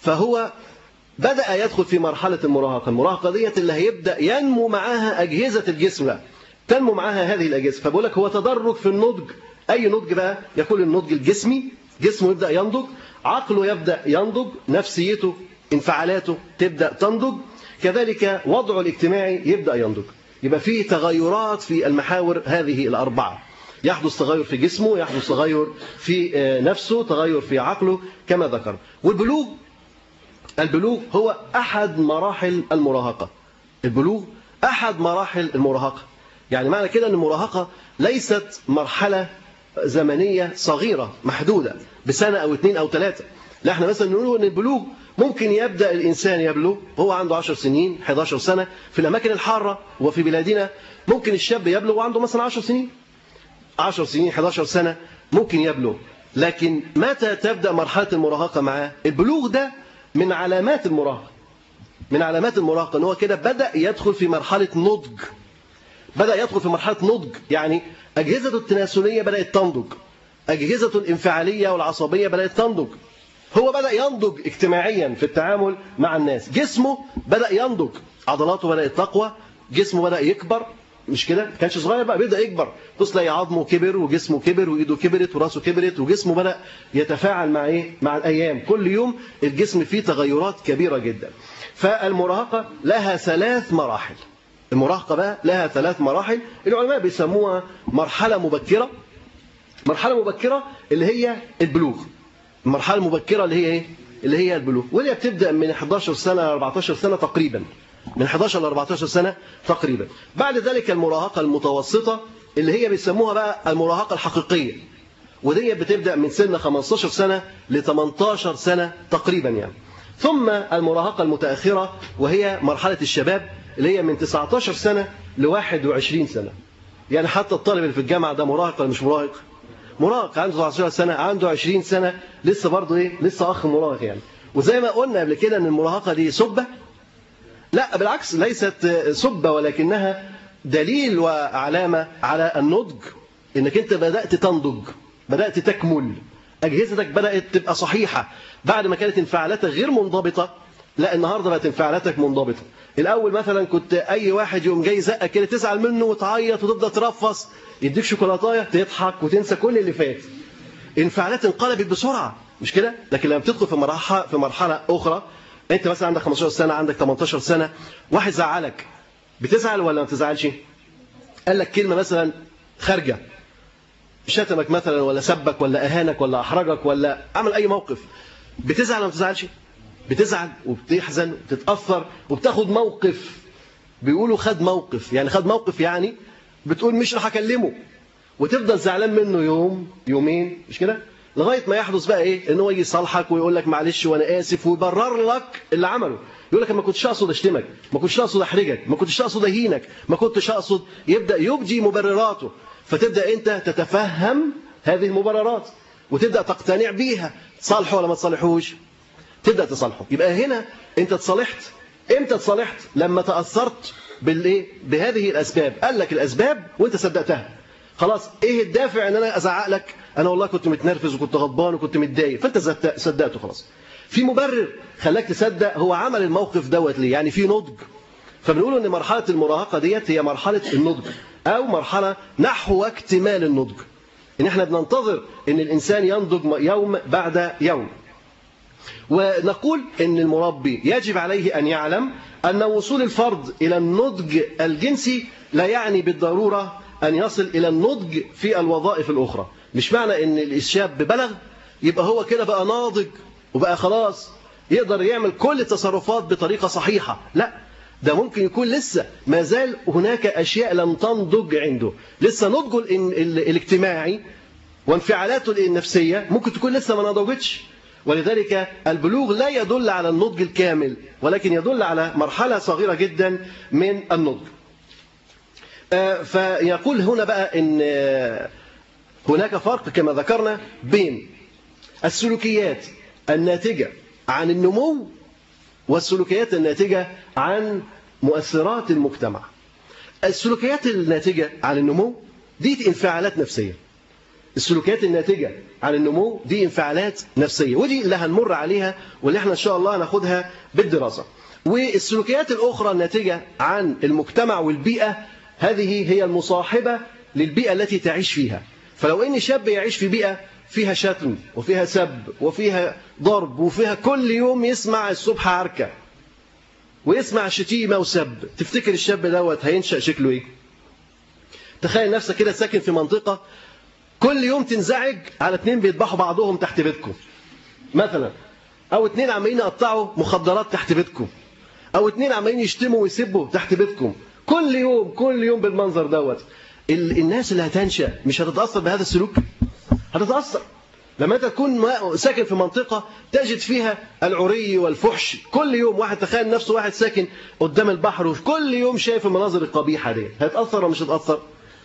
فهو بدأ يدخل في مرحلة المراهقة. المراهقة ديت اللي هيبدأ ينمو معاها أجهزة الجسم. لا تنمو معاها هذه الأجهزة. فبقول لك هو تدرج في النضج. أي نضج بقى؟ يكون النضج الجسمي جسمه يبدأ ينضج عقله يبدأ ينضج نفسيته انفعالاته تبدأ تنضج كذلك وضعه الاجتماعي يبدأ ينضج. يبقى فيه تغيرات في المحاور هذه الأربعة. يحدث تغير في جسمه يحدث تغير في نفسه تغير في عقله كما ذكر. والبلوغ البلوغ هو أحد مراحل المراهقة. البلوغ أحد مراحل المراهقة. يعني معنى كده أن المراهقة ليست مرحلة زمنية صغيرة محدودة بسنة أو اثنين أو ثلاثة لا إحنا مثلا نقول أن البلوغ ممكن يبدأ الإنسان يبلغ وهو عنده 10 سنين 11 سنة في الأماكن الحارة وفي بلادنا. ممكن الشاب يبلغ وعنده مثلا 10 سنين. 10 سنين 11 سنة ممكن يبلغ. لكن متى تبدأ مرحلة المراهقة معاه البلوغ ده؟ من علامات المراهقة. من علامات المراهقة إن هو كده بدأ يدخل في مرحلة نضج. بدأ يدخل في مرحلة نضج يعني أجهزة التناسلية بدأت تنضج. أجهزة الانفعالية والعصبية بدأت تنضج. هو بدأ ينضج اجتماعيا في التعامل مع الناس. جسمه بدأ ينضج. عضلاته بدأت تقوى. جسمه بدأ يكبر. مش كده؟ ما كانش صغير بقى بيبدأ يكبر. تلاقي عظمه كبر وجسمه كبر وإيده كبرت وراسه كبرت وجسمه بدأ يتفاعل مع إيه؟ مع الأيام. كل يوم الجسم فيه تغيرات كبيرة جدا. فالمراهقة لها ثلاث مراحل. المراهقه بقى لها ثلاث مراحل. العلماء بيسموها مرحلة مبكرة. مرحلة مبكرة اللي هي البلوغ. المرحلة المبكرة اللي هي إيه؟ اللي هي البلوغ. واللي بتبدأ من 11 سنة ل 14 سنة تقريبا. من 11 ل 14 سنة تقريبا. بعد ذلك المراهقة المتوسطة اللي هي بيسموها بقى المراهقة الحقيقية. ودي بتبدأ من سن 15 سنة ل 18 سنة تقريبا يعني. ثم المراهقة المتأخرة وهي مرحلة الشباب. اللي هي من 19 سنة ل 21 سنة. يعني حتى الطالب اللي في الجامعة ده مراهق ولا مش مراهق؟ مراهق عنده 19 سنة عنده 20 سنة لسه برضه إيه؟ لسه أخ مراهق يعني. وزي ما قلنا قبل كده إن المراهقة دي سبة. لا بالعكس ليست سبة ولكنها دليل وعلامة على النضج. إنك أنت بدأت تنضج بدأت تكمل. أجهزتك بدأت تبقى صحيحة. بعد ما كانت انفعالاتك غير منضبطة لا النهاردة بقت انفعالاتك منضبطة. الأول مثلا كنت أي واحد يوم جاي زقك كده تزعل منه وتعيط وتبدأ ترفص يديك شوكولاتاية تضحك وتنسى كل اللي فات. انفعالات انقلبت بسرعة مش كده؟ لكن لما بتدخل في مرحلة في مرحلة أخرى أنت مثلا عندك 15 سنة عندك 18 سنة واحد زعلك بتزعل ولا ما بتزعلش؟ قال لك كلمة مثلا خارجة شتمك مثلا ولا سبك ولا أهانك ولا أحرجك ولا عمل أي موقف بتزعل ولا ما بتزعلش؟ بتزعل وبتحزن وبتتأثر وبتاخد موقف. بيقولوا خد موقف. يعني خد موقف يعني بتقول مش راح أكلمه. وتفضل زعلان منه يوم يومين مش كده؟ لغاية ما يحدث بقى إيه؟ إن هو يجي يصالحك ويقول لك معلش وأنا آسف ويبرر لك اللي عمله. يقول لك ما كنتش أقصد أشتمك ما كنتش أقصد أحرجك ما كنتش أقصد أهينك ما كنتش أقصد. يبدأ يبدي مبرراته. فتبدأ أنت تتفهم هذه المبررات وتبدأ تقتنع بيها. تصالحه ولا ما تصالحوش؟ تبدأ تصالحه. يبقى هنا أنت تصالحت إمتى تصالحت لما تأثرت بالإيه؟ بهذه الأسباب. قال لك الأسباب وأنت صدقتها. خلاص إيه الدافع إن أنا أزعق لك؟ أنا والله كنت متنرفز وكنت غضبان وكنت متضايق. فأنت صدقته خلاص. في مبرر خلاك تصدق هو عمل الموقف دوت ليه؟ يعني في نضج. فبنقول إن مرحلة المراهقة ديت هي مرحلة النضج أو مرحلة نحو اكتمال النضج. إن إحنا بننتظر إن الإنسان ينضج يوم بعد يوم. ونقول إن المربي يجب عليه أن يعلم أن وصول الفرد إلى النضج الجنسي لا يعني بالضرورة أن يصل إلى النضج في الوظائف الأخرى. مش معنى إن الشاب بلغ يبقى هو كده بقى ناضج وبقى خلاص يقدر يعمل كل التصرفات بطريقة صحيحة. لا ده ممكن يكون لسه ما زال هناك أشياء لم تنضج عنده. لسه نضجه الاجتماعي وانفعالاته النفسية ممكن تكون لسه ما نضجتش. ولذلك البلوغ لا يدل على النضج الكامل ولكن يدل على مرحلة صغيرة جدا من النضج. آه، فيقول هنا بقى إن آه، هناك فرق كما ذكرنا بين السلوكيات الناتجة عن النمو والسلوكيات الناتجة عن مؤثرات المجتمع. السلوكيات الناتجة عن النمو دي انفعالات نفسية. السلوكيات الناتجة عن النمو دي انفعالات نفسية ودي اللي هنمر عليها واللي إحنا إن شاء الله هناخدها بالدراسة. والسلوكيات الأخرى الناتجة عن المجتمع والبيئة هذه هي المصاحبة للبيئة التي تعيش فيها. فلو ان شاب يعيش في بيئة فيها شتم وفيها سب وفيها ضرب وفيها كل يوم يسمع الصبح عركة ويسمع شتيمة وسب تفتكر الشاب دوت هينشأ شكله إيه؟ تخيل نفسك كده ساكن في منطقة كل يوم تنزعج على اتنين بيذبحوا بعضهم تحت بيتكم. مثلا أو اتنين عمالين يقطعوا مخدرات تحت بيتكم. أو اتنين عمالين يشتموا ويسبوا تحت بيتكم. كل يوم كل يوم بالمنظر دوت. الناس اللي هتنشأ مش هتتأثر بهذا السلوك. هتتأثر. لما انت تكون ساكن في منطقة تجد فيها العري والفحش. كل يوم واحد تخيل نفسه واحد ساكن قدام البحر وكل يوم شايف المناظر القبيحة دي. هيتأثر ولا مش هيتأثر؟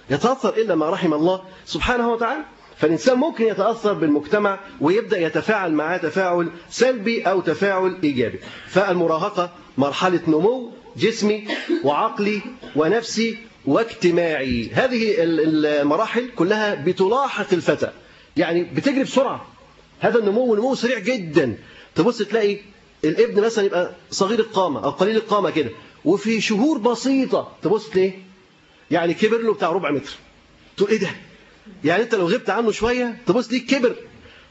يتأثر إلا ما رحم الله سبحانه وتعالى. فالإنسان ممكن يتأثر بالمجتمع ويبدأ يتفاعل معاه تفاعل سلبي أو تفاعل إيجابي. فالمراهقة مرحلة نمو جسمي وعقلي ونفسي واجتماعي. هذه المراحل كلها بتلاحق الفتى. يعني بتجري بسرعة. هذا النمو نمو سريع جدا. تبص تلاقي الابن مثلا يبقى صغير القامة أو قليل القامة كده. وفي شهور بسيطة تبص تلاقيه يعني كبر له بتاع ربع متر. تقول إيه ده؟ يعني أنت لو غبت عنه شوية تبص ليك كبر.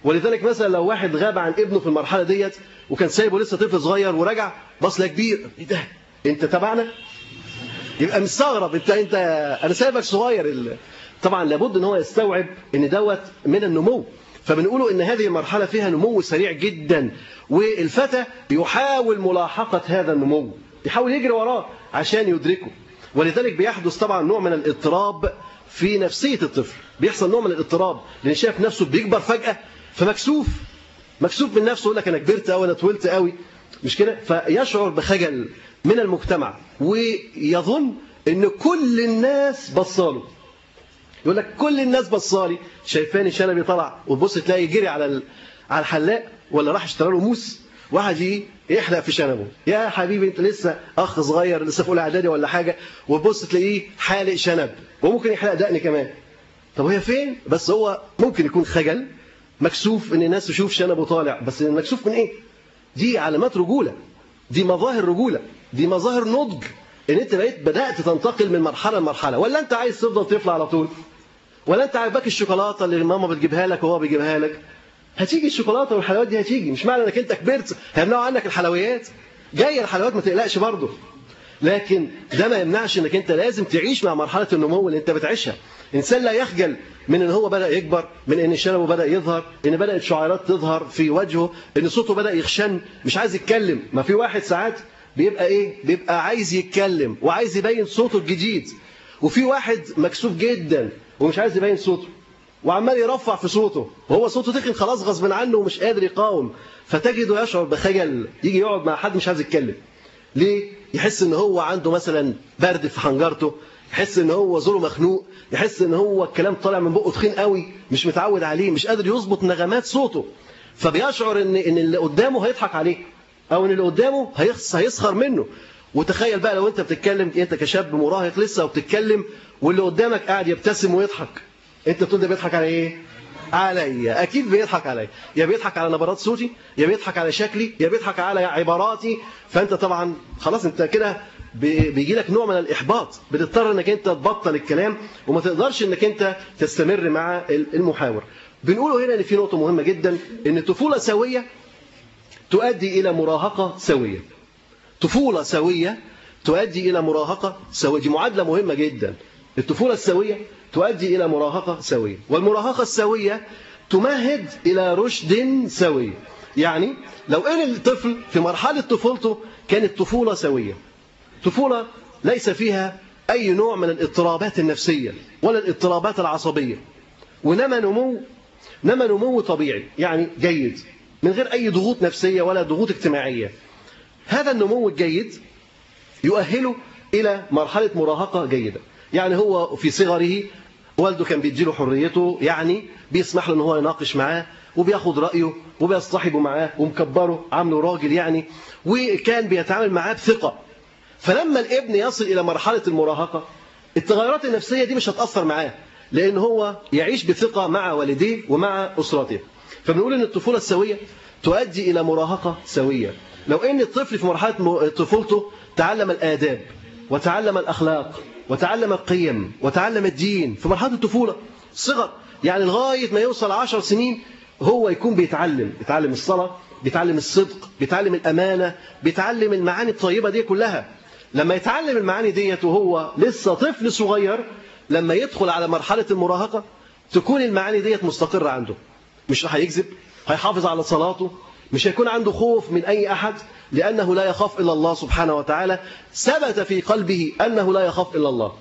ولذلك مثلا لو واحد غاب عن ابنه في المرحلة ديت وكان سايبه لسه طفل صغير ورجع بص لك كبير. إيه ده؟ أنت تبعنا؟ يبقى مستغرب. انت انت أنا سايبك صغير. طبعا لابد إن هو يستوعب إن دوت من النمو. فبنقوله إن هذه المرحلة فيها نمو سريع جدا. والفتى يحاول ملاحقة هذا النمو. يحاول يجري وراه عشان يدركه. ولذلك بيحدث طبعا نوع من الاضطراب في نفسية الطفل. بيحصل نوع من الاضطراب. لأن شايف نفسه بيكبر فجأة فمكسوف. مكسوف من نفسه يقول لك أنا كبرت قوي أنا طولت قوي مش كده؟ فيشعر بخجل من المجتمع. ويظن إن كل الناس بصاله. يقول لك كل الناس بصالي. شايفاني شنبي طلع وتبص تلاقي جري على على الحلاق ولا راح اشترى له موس. واحد يجي يحلق في شنبه. يا حبيبي انت لسه أخ صغير لسه في أولى إعدادي ولا حاجة وتبص تلاقيه حالق شنب وممكن يحلق دقن كمان. طب هي فين؟ بس هو ممكن يكون خجل مكسوف إن الناس تشوف شنبه طالع بس مكسوف من إيه؟ دي علامات رجولة دي مظاهر رجولة دي مظاهر نضج إن أنت بقيت بدأت تنتقل من مرحلة لمرحلة. ولا أنت عايز تفضل طفل على طول؟ ولا أنت عاجباك الشوكولاتة اللي ماما بتجيبها لك وهو بيجيبها لك؟ هتيجي الشوكولاتة والحلويات دي هتيجي. مش معنى إنك أنت كبرت هيمنعوا عنك الحلويات. جاية الحلويات ما تقلقش برضه. لكن ده ما يمنعش إنك أنت لازم تعيش مع مرحلة النمو اللي أنت بتعيشها. الانسان لا يخجل من إن هو بدأ يكبر من إن شنبه بدأ يظهر إن بدأت شعيرات تظهر في وجهه إن صوته بدأ يخشن مش عايز يتكلم. ما في واحد ساعات بيبقى إيه؟ بيبقى عايز يتكلم وعايز يبين صوته الجديد. وفي واحد مكسوف جدا ومش عايز يبين صوته. وعمال يرفع في صوته. وهو صوته تخن خلاص غصب عنه ومش قادر يقاوم. فتجده يشعر بخجل. يجي يقعد مع حد مش عايز يتكلم. ليه؟ يحس إن هو عنده مثلا برد في حنجرته. يحس إن هو زوره مخنوق. يحس إن هو الكلام طالع من بقه تخين قوي مش متعود عليه مش قادر يظبط نغمات صوته. فبيشعر ان إن اللي قدامه هيضحك عليه أو إن اللي قدامه هيسخر منه. وتخيل بقى لو أنت بتتكلم أنت كشاب مراهق لسه وبتتكلم واللي قدامك قاعد يبتسم ويضحك. انت بتقول ده بيضحك على إيه؟ عليا. أكيد بيضحك عليا. يا بيضحك على نبرات صوتي يا بيضحك على شكلي يا بيضحك على عباراتي. فانت طبعا خلاص انت كده بيجي لك نوع من الإحباط. بتضطر انك انت تبطل الكلام وما تقدرش انك انت تستمر مع المحاور. بنقوله هنا إن في نقطة مهمة جدا إن الطفوله سوية تؤدي إلى مراهقة سوية. طفولة سوية تؤدي إلى مراهقة سوية. دي معادلة مهمة جدا. الطفولة السوية تؤدي إلى مراهقة سوية. والمراهقة السوية تمهد إلى رشد سوي. يعني لو أن الطفل في مرحلة طفولته كانت طفولة سوية. طفولة ليس فيها أي نوع من الاضطرابات النفسية ولا الاضطرابات العصبية. ونما نمو نما نمو طبيعي يعني جيد من غير أي ضغوط نفسية ولا ضغوط اجتماعية. هذا النمو الجيد يؤهله إلى مرحلة مراهقة جيدة. يعني هو في صغره والده كان بيديله حريته يعني بيسمح له إن هو يناقش معاه وبياخد رأيه وبيصطحبه معاه ومكبره عامله راجل يعني وكان بيتعامل معاه بثقة. فلما الابن يصل إلى مرحلة المراهقة التغيرات النفسية دي مش هتأثر معاه لأن هو يعيش بثقة مع والديه ومع أسرته. فبنقول إن الطفولة السوية تؤدي إلى مراهقة سوية. لو إن الطفل في مرحلة طفولته تعلم الآداب وتعلم الأخلاق وتعلم القيم وتعلم الدين في مرحلة الطفولة صغر يعني لغاية ما يوصل 10 سنين هو يكون بيتعلم بيتعلم الصلاة بيتعلم الصدق بيتعلم الأمانة بيتعلم المعاني الطيبة دي كلها. لما يتعلم المعاني ديت وهو لسه طفل صغير لما يدخل على مرحلة المراهقة تكون المعاني ديت مستقرة عنده. مش هيكذب هيحافظ على صلاته مش هيكون عنده خوف من أي أحد لأنه لا يخاف إلا الله سبحانه وتعالى. ثبت في قلبه أنه لا يخاف إلا الله.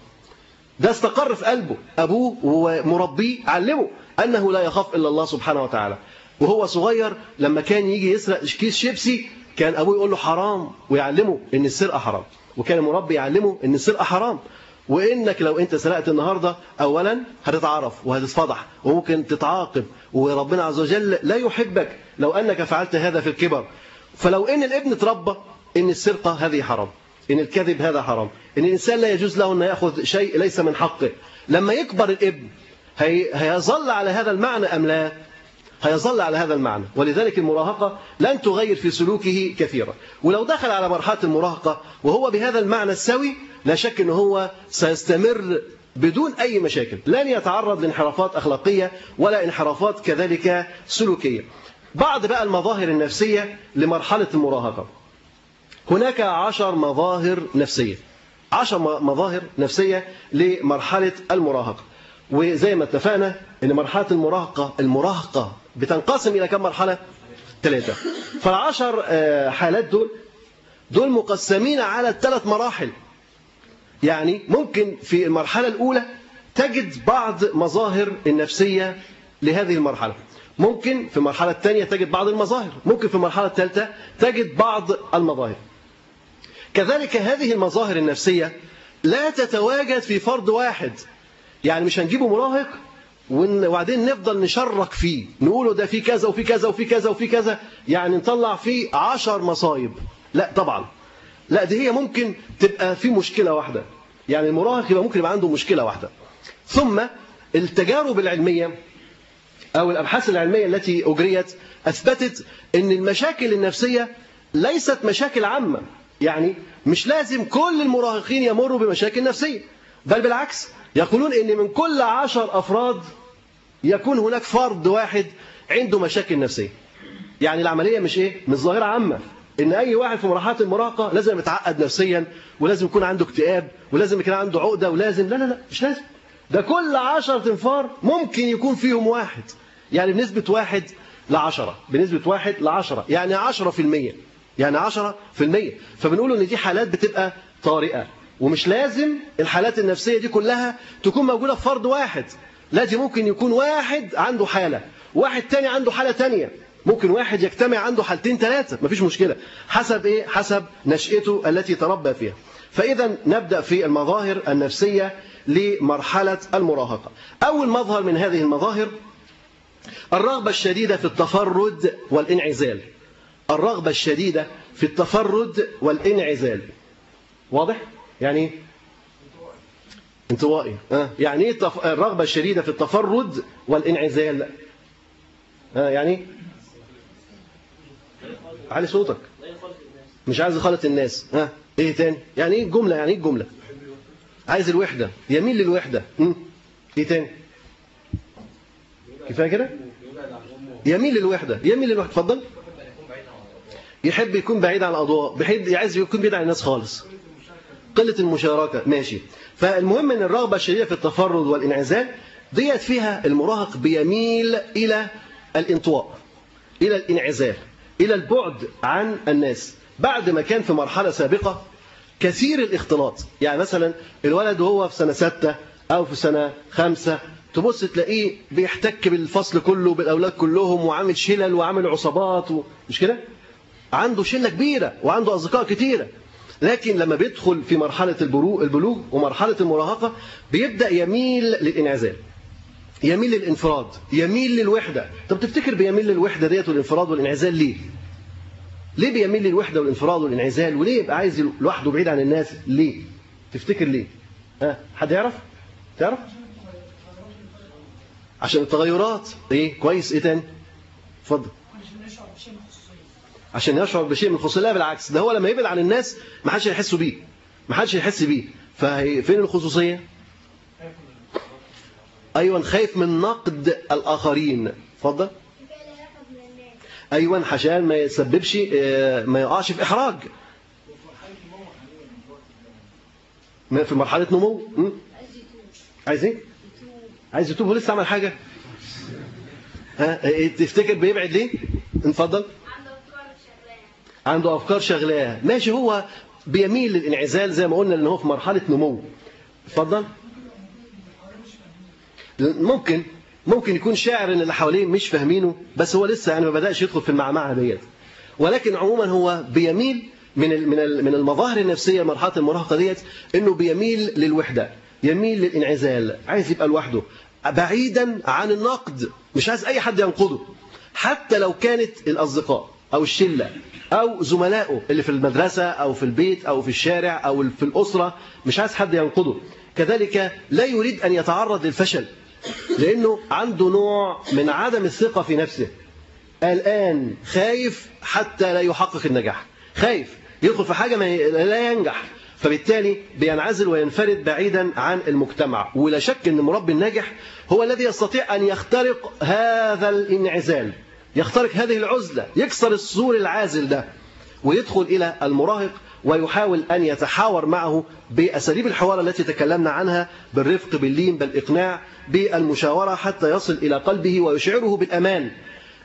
ده استقر في قلبه. أبوه ومربيه علمه أنه لا يخاف إلا الله سبحانه وتعالى. وهو صغير لما كان يجي يسرق كيس شيبسي كان أبوه يقول له حرام ويعلمه إن السرقة حرام. وكان المربي يعلمه إن السرقة حرام. وإنك لو أنت سرقت النهاردة أولا هتتعرف وهتتفضح وممكن تتعاقب. وربنا عز وجل لا يحبك لو أنك فعلت هذا في الكبر. فلو أن الابن اتربى أن السرقة هذه حرام أن الكذب هذا حرام أن الإنسان لا يجوز له أن يأخذ شيء ليس من حقه. لما يكبر الابن هي هيظل على هذا المعنى أم لا؟ هيظل على هذا المعنى. ولذلك المراهقة لن تغير في سلوكه كثيرا. ولو دخل على مرحلة المراهقة وهو بهذا المعنى السوي لا شك أنه هو سيستمر بدون أي مشاكل. لن يتعرض لانحرافات أخلاقية ولا انحرافات كذلك سلوكية. بعض بقى المظاهر النفسية لمرحلة المراهقة. هناك عشر مظاهر نفسية. عشر مظاهر نفسية لمرحلة المراهقة. وزي ما اتفقنا إن مرحلة المراهقة المراهقة بتنقسم إلى كم مرحلة؟ ثلاثة. فالعشر حالات دول دول مقسمين على الثلاث مراحل. يعني ممكن في المرحلة الأولى تجد بعض مظاهر النفسية لهذه المرحلة. ممكن في المرحلة الثانية تجد بعض المظاهر. ممكن في المرحلة الثالثة تجد بعض المظاهر. كذلك هذه المظاهر النفسية لا تتواجد في فرد واحد. يعني مش هنجيبه مراهق وبعدين نفضل نشرك فيه. نقوله ده في كذا وفي كذا وفي كذا وفي كذا. يعني نطلع فيه عشر مصايب. لا طبعا. لا دي هي ممكن تبقى في مشكلة واحدة. يعني المراهق يبقى ممكن يبقى عنده مشكلة واحدة. ثم التجارب العلمية أو الأبحاث العلمية التي أجريت أثبتت أن المشاكل النفسية ليست مشاكل عامة. يعني مش لازم كل المراهقين يمروا بمشاكل نفسية بل بالعكس يقولون أن من كل عشر أفراد يكون هناك فرد واحد عنده مشاكل نفسية. يعني العملية مش إيه؟ مش ظاهرة عامة. إن أي واحد في مرحله المراهقة لازم يتعقد نفسيا ولازم يكون عنده اكتئاب ولازم يكون عنده عقدة ولازم لا لا لا مش لازم. ده كل 10 تنفار ممكن يكون فيهم واحد. يعني بنسبة واحد لعشرة. بنسبة واحد لعشرة. يعني عشرة في المية. يعني عشرة في المية. فبنقول إن دي حالات بتبقى طارئة. ومش لازم الحالات النفسية دي كلها تكون موجودة في فرد واحد. لا دي ممكن يكون واحد عنده حالة. واحد تاني عنده حالة تانية. ممكن واحد يجتمع عنده حالتين ثلاثة مفيش مشكلة. حسب إيه؟ حسب نشأته التي تربى فيها. فإذا نبدأ في المظاهر النفسية لمرحلة المراهقة. أول مظهر من هذه المظاهر الرغبة الشديدة في التفرد والانعزال. الرغبة الشديدة في التفرد والانعزال. واضح؟ يعني انطوائي. أه؟ يعني إيه الرغبة الشديدة في التفرد والانعزال؟ أه يعني علي صوتك. مش عايز يخالط الناس. ها؟ إيه تاني؟ يعني إيه الجمله يعني إيه الجمله عايز الوحدة. يميل للوحدة. مم. إيه تاني؟ كفاية كده؟ يميل للوحدة. يميل للوحدة. اتفضل. يحب يكون بعيد عن الأضواء. بيحب عايز يكون بعيد عن الناس خالص. قلة المشاركة. ماشي. فالمهم إن الرغبة الشديدة في التفرد والانعزال ديت فيها المراهق بيميل إلى الانطواء إلى الانعزال. إلى البعد عن الناس. بعد ما كان في مرحلة سابقة كثير الاختلاط. يعني مثلا الولد وهو في سنة ستة أو في سنة خمسة تبص تلاقيه بيحتك بالفصل كله بالأولاد كلهم وعامل شلل وعامل عصابات و... مش كده؟ عنده شلة كبيرة وعنده أصدقاء كتيرة. لكن لما بيدخل في مرحلة البلوغ ومرحلة المراهقة بيبدأ يميل للانعزال. يميل للانفراد يميل للوحدة. طب تفتكر بيميل للوحدة ديت والانفراد والانعزال ليه؟ ليه بيميل للوحدة والانفراد والانعزال وليه يبقى عايز لوحده بعيد عن الناس؟ ليه؟ تفتكر ليه؟ ها؟ حد يعرف؟ تعرف؟ عشان التغيرات. إيه؟ كويس. إيه تاني؟ اتفضل. عشان يشعر بشيء من الخصوصيه لا بالعكس. ده هو لما يبعد عن الناس ما حدش هيحس بيه. ما حدش هيحس بيه. ففين الخصوصية؟ أيوه خايف من نقد الآخرين. اتفضل. أيوه عشان ما يسببش ما يقعش في إحراج. في مرحلة نمو. عايز إيه؟ عايز يتوب هو لسه عمل حاجة. ها تفتكر بيبعد ليه؟ اتفضل. عنده أفكار شغلاه ماشي هو بيميل للانعزال زي ما قلنا إن هو في مرحلة نمو. اتفضل. ممكن ممكن يكون شاعر ان اللي حواليه مش فاهمينه بس هو لسه يعني ما بدأش يدخل في المعمعة ديت. ولكن عموما هو بيميل من من من المظاهر النفسية مرحلة المراهقة ديت إنه بيميل للوحدة يميل للانعزال عايز يبقى لوحده بعيدا عن النقد مش عايز أي حد ينقده. حتى لو كانت الأصدقاء أو الشلة أو زملائه اللي في المدرسة أو في البيت أو في الشارع أو في الأسرة مش عايز حد ينقده. كذلك لا يريد أن يتعرض للفشل. لأنه عنده نوع من عدم الثقة في نفسه. الآن خايف حتى لا يحقق النجاح. خايف. يدخل في حاجة ما لا ينجح. فبالتالي بينعزل وينفرد بعيدا عن المجتمع. ولا شك إن المربي الناجح هو الذي يستطيع أن يخترق هذا الانعزال. يخترق هذه العزلة. يكسر السور العازل ده. ويدخل إلى المراهق ويحاول أن يتحاور معه بأساليب الحوار التي تكلمنا عنها بالرفق باللين بالإقناع بالمشاورة حتى يصل إلى قلبه ويشعره بالأمان.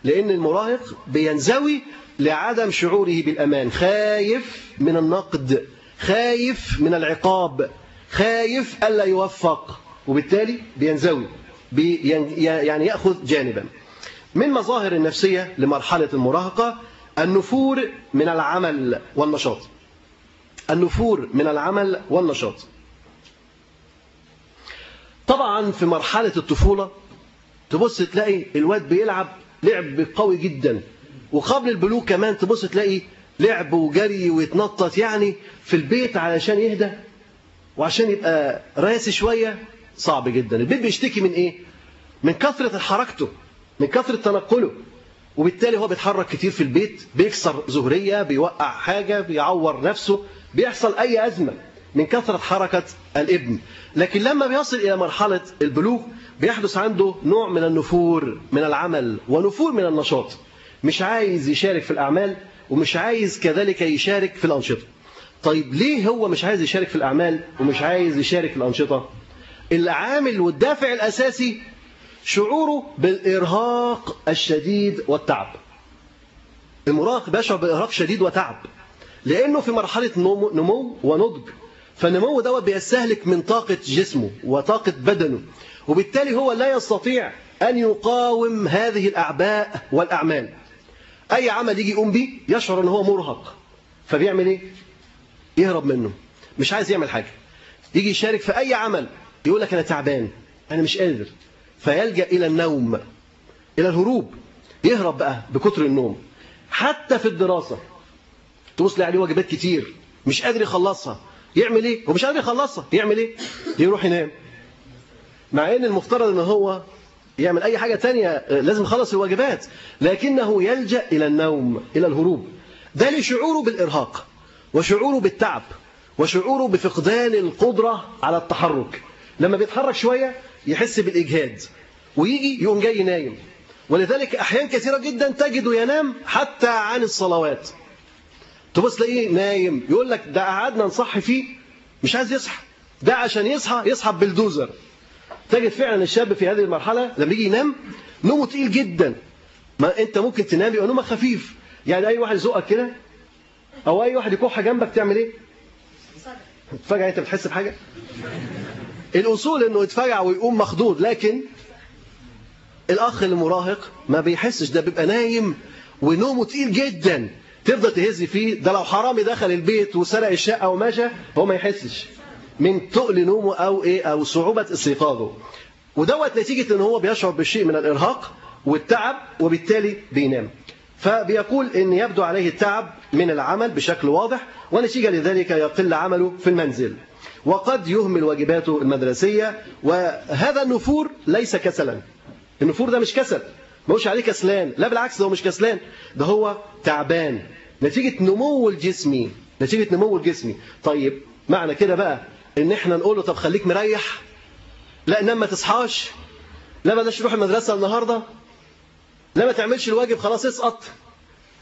لأن المراهق بينزوي لعدم شعوره بالأمان. خايف من النقد خايف من العقاب خايف ألا يوفق. وبالتالي بينزوي بي يعني يأخذ جانبا. من مظاهر النفسية لمرحلة المراهقة النفور من العمل والنشاط. النفور من العمل والنشاط. طبعا في مرحلة الطفولة تبص تلاقي الواد بيلعب لعب قوي جدا وقبل البلوغ كمان تبص تلاقي لعب وجري ويتنطط يعني في البيت علشان يهدى وعشان يبقى راسي شوية صعب جدا. البيت بيشتكي من إيه؟ من كثرة حركته من كثرة تنقله. وبالتالي هو بيتحرك كتير في البيت بيكسر زهرية بيوقع حاجة بيعور نفسه بيحصل أي أزمة من كثرة حركة الابن. لكن لما بيصل إلى مرحلة البلوغ بيحدث عنده نوع من النفور من العمل ونفور من النشاط. مش عايز يشارك في الأعمال ومش عايز كذلك يشارك في الأنشطة. طيب ليه هو مش عايز يشارك في الأعمال ومش عايز يشارك في الأنشطة؟ العامل والدافع الأساسي شعوره بالإرهاق الشديد والتعب. المراهق بيشعر بإرهاق شديد وتعب. لأنه في مرحلة نمو ونضج فالنمو دوت بيستهلك من طاقة جسمه وطاقة بدنه وبالتالي هو لا يستطيع أن يقاوم هذه الأعباء والأعمال. أي عمل يجي يقوم بيه يشعر أن هو مرهق. فبيعمل إيه؟ يهرب منه. مش عايز يعمل حاجة. يجي يشارك في أي عمل يقول لك أنا تعبان أنا مش قادر. فيلجأ إلى النوم إلى الهروب يهرب بقى بكتر النوم حتى في الدراسة. تبص لي عليه واجبات كتير مش قادر يخلصها. يعمل إيه؟ هو مش قادر يخلصها. يعمل إيه؟ يروح ينام. مع إن المفترض إن هو يعمل أي حاجة تانية لازم يخلص الواجبات. لكنه يلجأ إلى النوم إلى الهروب. ده لشعوره بالإرهاق وشعوره بالتعب وشعوره بفقدان القدرة على التحرك. لما بيتحرك شوية يحس بالإجهاد ويجي يقوم جاي نايم. ولذلك أحيان كثيرة جدا تجده ينام حتى عن الصلوات. تبص تلاقيه نايم يقول لك ده قعدنا نصحي فيه مش عايز يصحى. ده عشان يصحى يصحى بالدوزر تجد فعلا الشاب في هذه المرحلة لما يجي ينام نومه تقيل جدا. ما أنت ممكن تنام يبقى نومك خفيف. يعني أي واحد يزقك كده؟ أو أي واحد يكح جنبك تعمل إيه؟ فجأة أنت بتحس بحاجة؟ الأصول إنه يتفجع ويقوم مخضوض لكن الأخ المراهق ما بيحسش ده بيبقى نايم ونومه تقيل جدا. تفضل تهز فيه ده لو حرامي دخل البيت وسرق الشقة ومشى هو ما يحسش. من تقل نومه أو إيه؟ أو صعوبة استيقاظه ودوت نتيجة إن هو بيشعر بالشيء من الإرهاق والتعب وبالتالي بينام. فبيقول إن يبدو عليه التعب من العمل بشكل واضح ونتيجة لذلك يقل عمله في المنزل. وقد يهمل واجباته المدرسية وهذا النفور ليس كسلا. النفور ده مش كسل. هوش عليه كسلان. لا بالعكس ده هو مش كسلان. ده هو تعبان. نتيجة نمو الجسمي نتيجة نمو الجسمي طيب معنى كده بقى إن إحنا نقول له طب خليك مريح. لا نام ما تصحاش. لا بلاش تروح المدرسة النهاردة. لا ما تعملش الواجب خلاص اسقط.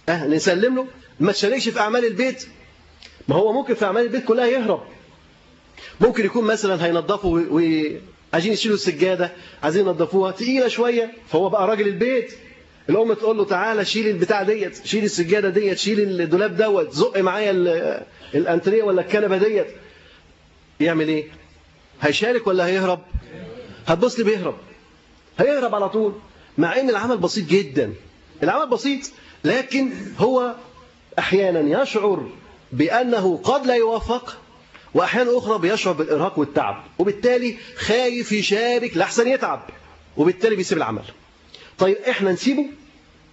أه نسلم له. ما تشاركش في أعمال البيت. ما هو ممكن في أعمال البيت كلها يهرب. ممكن يكون مثلا هينظفوا عايزين يشيلوا السجادة عايزين ينظفوها تقيلة شوية فهو بقى راجل البيت. الأم تقول له تعالى شيل البتاع ديت شيل السجادة ديت شيل الدولاب دوت زق معايا الأنتريه ولا الكنبة ديت. يعمل إيه؟ هيشارك ولا هيهرب؟ هتبص لي بيهرب؟ هيهرب على طول. مع إن العمل بسيط جدا. العمل بسيط لكن هو أحيانا يشعر بأنه قد لا يوفق وأحيانا أخرى بيشعر بالإرهاق والتعب وبالتالي خايف يشارك لحسن يتعب وبالتالي بيسيب العمل. طيب إحنا نسيبه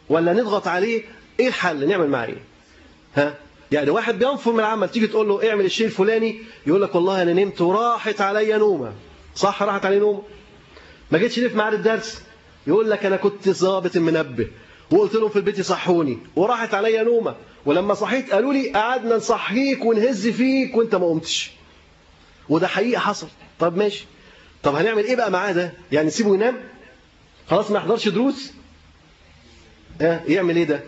ولا نضغط عليه؟ إيه الحل؟ نعمل معاه إيه؟ ها؟ يعني واحد بينفر من العمل تيجي تقول له اعمل الشيء الفلاني يقول لك والله أنا نمت وراحت عليا نومة. صح راحت علي نومة. ما جيتش ليه في ميعاد الدرس؟ يقول لك أنا كنت ظابط المنبه وقلت لهم في البيت يصحوني وراحت عليا نومة. ولما صحيت قالوا لي قعدنا نصحيك ونهز فيك وانت ما قمتش. وده حقيقة حصل. طب ماشي. طب هنعمل إيه بقى معاه ده؟ يعني نسيبه ينام؟ خلاص ما يحضرش دروس؟ آه يعمل إيه ده؟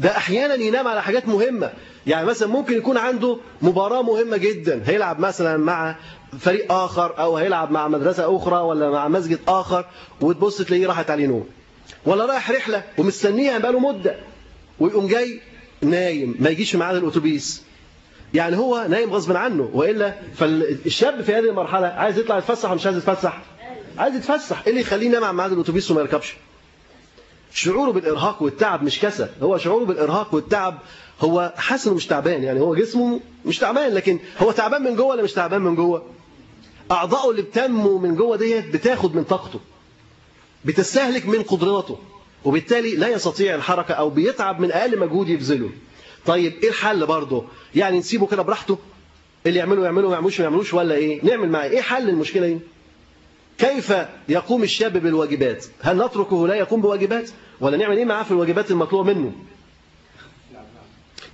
ده أحيانا ينام على حاجات مهمة. يعني مثلا ممكن يكون عنده مباراة مهمة جدا. هيلعب مثلا مع فريق آخر أو هيلعب مع مدرسة أخرى ولا مع مسجد آخر وتبص تلاقيه راحت عليه نوم. ولا رايح رحلة ومستنيها بقاله مدة ويقوم جاي نايم ما يجيش معاه الأتوبيس. يعني هو نايم غصب عنه وإلا فالشاب في هذه المرحلة عايز يطلع يتفسح ولا مش عايز يتفسح؟ عايز يتفسح. إيه اللي يخليه ينام مع ميعاد الأتوبيس وما يركبش؟ شعوره بالإرهاق والتعب مش كسل. هو شعوره بالإرهاق والتعب هو حاسس إنه مش تعبان. يعني هو جسمه مش تعبان لكن هو تعبان من جوه ولا مش تعبان من جوه؟ أعضائه اللي بتنمو من جوه ديت بتاخد من طاقته بتستهلك من قدراته. وبالتالي لا يستطيع الحركة أو بيتعب من أقل مجهود يبذله. طيب إيه الحل برضه؟ يعني نسيبه كده براحته. اللي يعمله يعمله ما يعملوش ما يعملوش ولا إيه؟ نعمل معاه. إيه حل المشكلة دي؟ كيف يقوم الشاب بالواجبات؟ هل نتركه لا يقوم بواجبات؟ ولا نعمل إيه معاه في الواجبات المطلوبة منه؟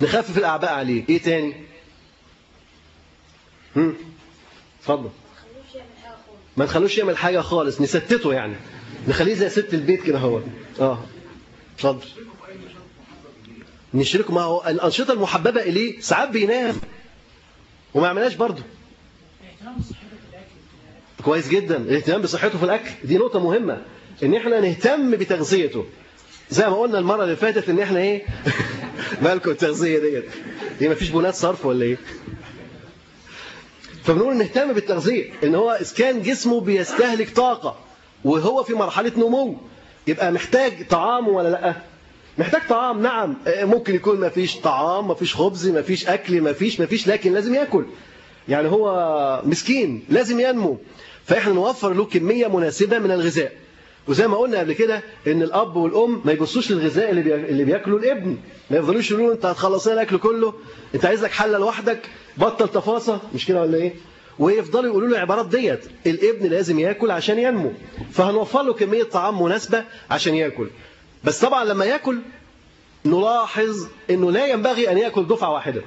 نخفف الأعباء عليه. إيه تاني؟ هم؟ اتفضل. ما نخلوش يعمل حاجة خالص. نستته يعني. نخليه زي ست البيت كده هو. آه. اتفضل. نشركه ما هو الأنشطة المحببة إليه ساعات بينام. وما يعملهاش برضه. كويس جدا. الاهتمام بصحته في الأكل. دي نقطة مهمة. إن إحنا نهتم بتغذيته. زي ما قلنا المرة اللي فاتت إن إحنا إيه؟ مالكم التغذية ديت. دي ما فيش بنات صرف ولا إيه؟ فبنقول نهتم بالتغذية. إن هو إذا كان جسمه بيستهلك طاقة. وهو في مرحلة نمو. يبقى محتاج طعام ولا لأ؟ محتاج طعام نعم. ممكن يكون ما فيش طعام ما فيش خبز ما فيش أكل ما فيش ما فيش لكن لازم يأكل. يعني هو مسكين لازم ينمو. فإحنا نوفر له كمية مناسبة من الغذاء. وزي ما قلنا قبل كده إن الأب والأم ما يبصوش للغذاء اللي اللي بياكله الابن. ما يفضلوش يقولوا أنت هتخلص لنا الاكل كله. أنت عايز لك حلة لوحدك بطل تفاصيل. مش كده ولا إيه؟ ويفضلوا يقولوا له العبارات ديت الابن لازم ياكل عشان ينمو. فهنوفر له كمية طعام مناسبة عشان ياكل. بس طبعا لما ياكل نلاحظ إنه لا ينبغي أن يأكل دفعة واحدة.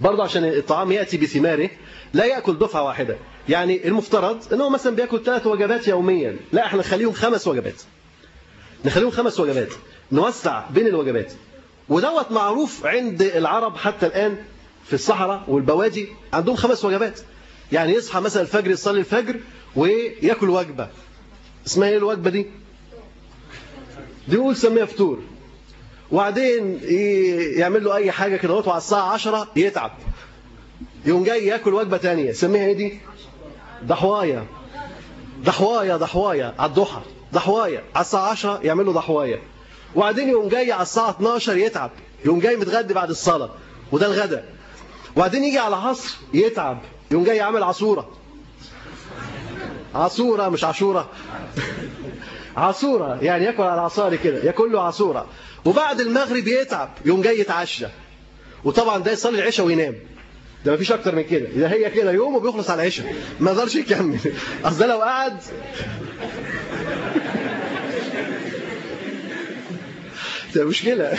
برضه عشان الطعام يأتي بثماره لا يأكل دفعة واحدة. يعني المفترض إن هو مثلا بيأكل ثلاث وجبات يوميا. لا إحنا نخليهم خمس وجبات. نخليهم خمس وجبات. نوسع بين الوجبات. ودوت معروف عند العرب حتى الآن في الصحراء والبوادي عندهم خمس وجبات. يعني يصحى مثلا الفجر يصلي الفجر وياكل وجبة. اسمها إيه الوجبة دي؟ دي يقول سميها فطور. وبعدين يعمل له أي حاجة كده وعلى الساعة 10 يتعب. يقوم جاي ياكل وجبة تانية. سميها إيه دي؟ ضحوايا. ضحوايا ضحوايا. على الضحى. ضحوايا. على الساعة 10 يعمل له ضحوايا. وبعدين يقوم جاي على الساعة 12 يتعب. يقوم جاي متغدي بعد الصلاة. وده الغداء. وبعدين يجي على عصر يتعب. يقوم جاي يعمل عصورة. عصورة مش عاشورة عصورة يعني ياكل على عصاري كده ياكل له عصورة. وبعد المغرب يتعب يقوم جاي يتعشى. وطبعا ده يصلي العشاء وينام. ده مفيش أكتر من كده. ده هي كده يوم وبيخلص على العشاء. ما يقدرش يكمل. أصل ده لو قعد. ده مشكلة.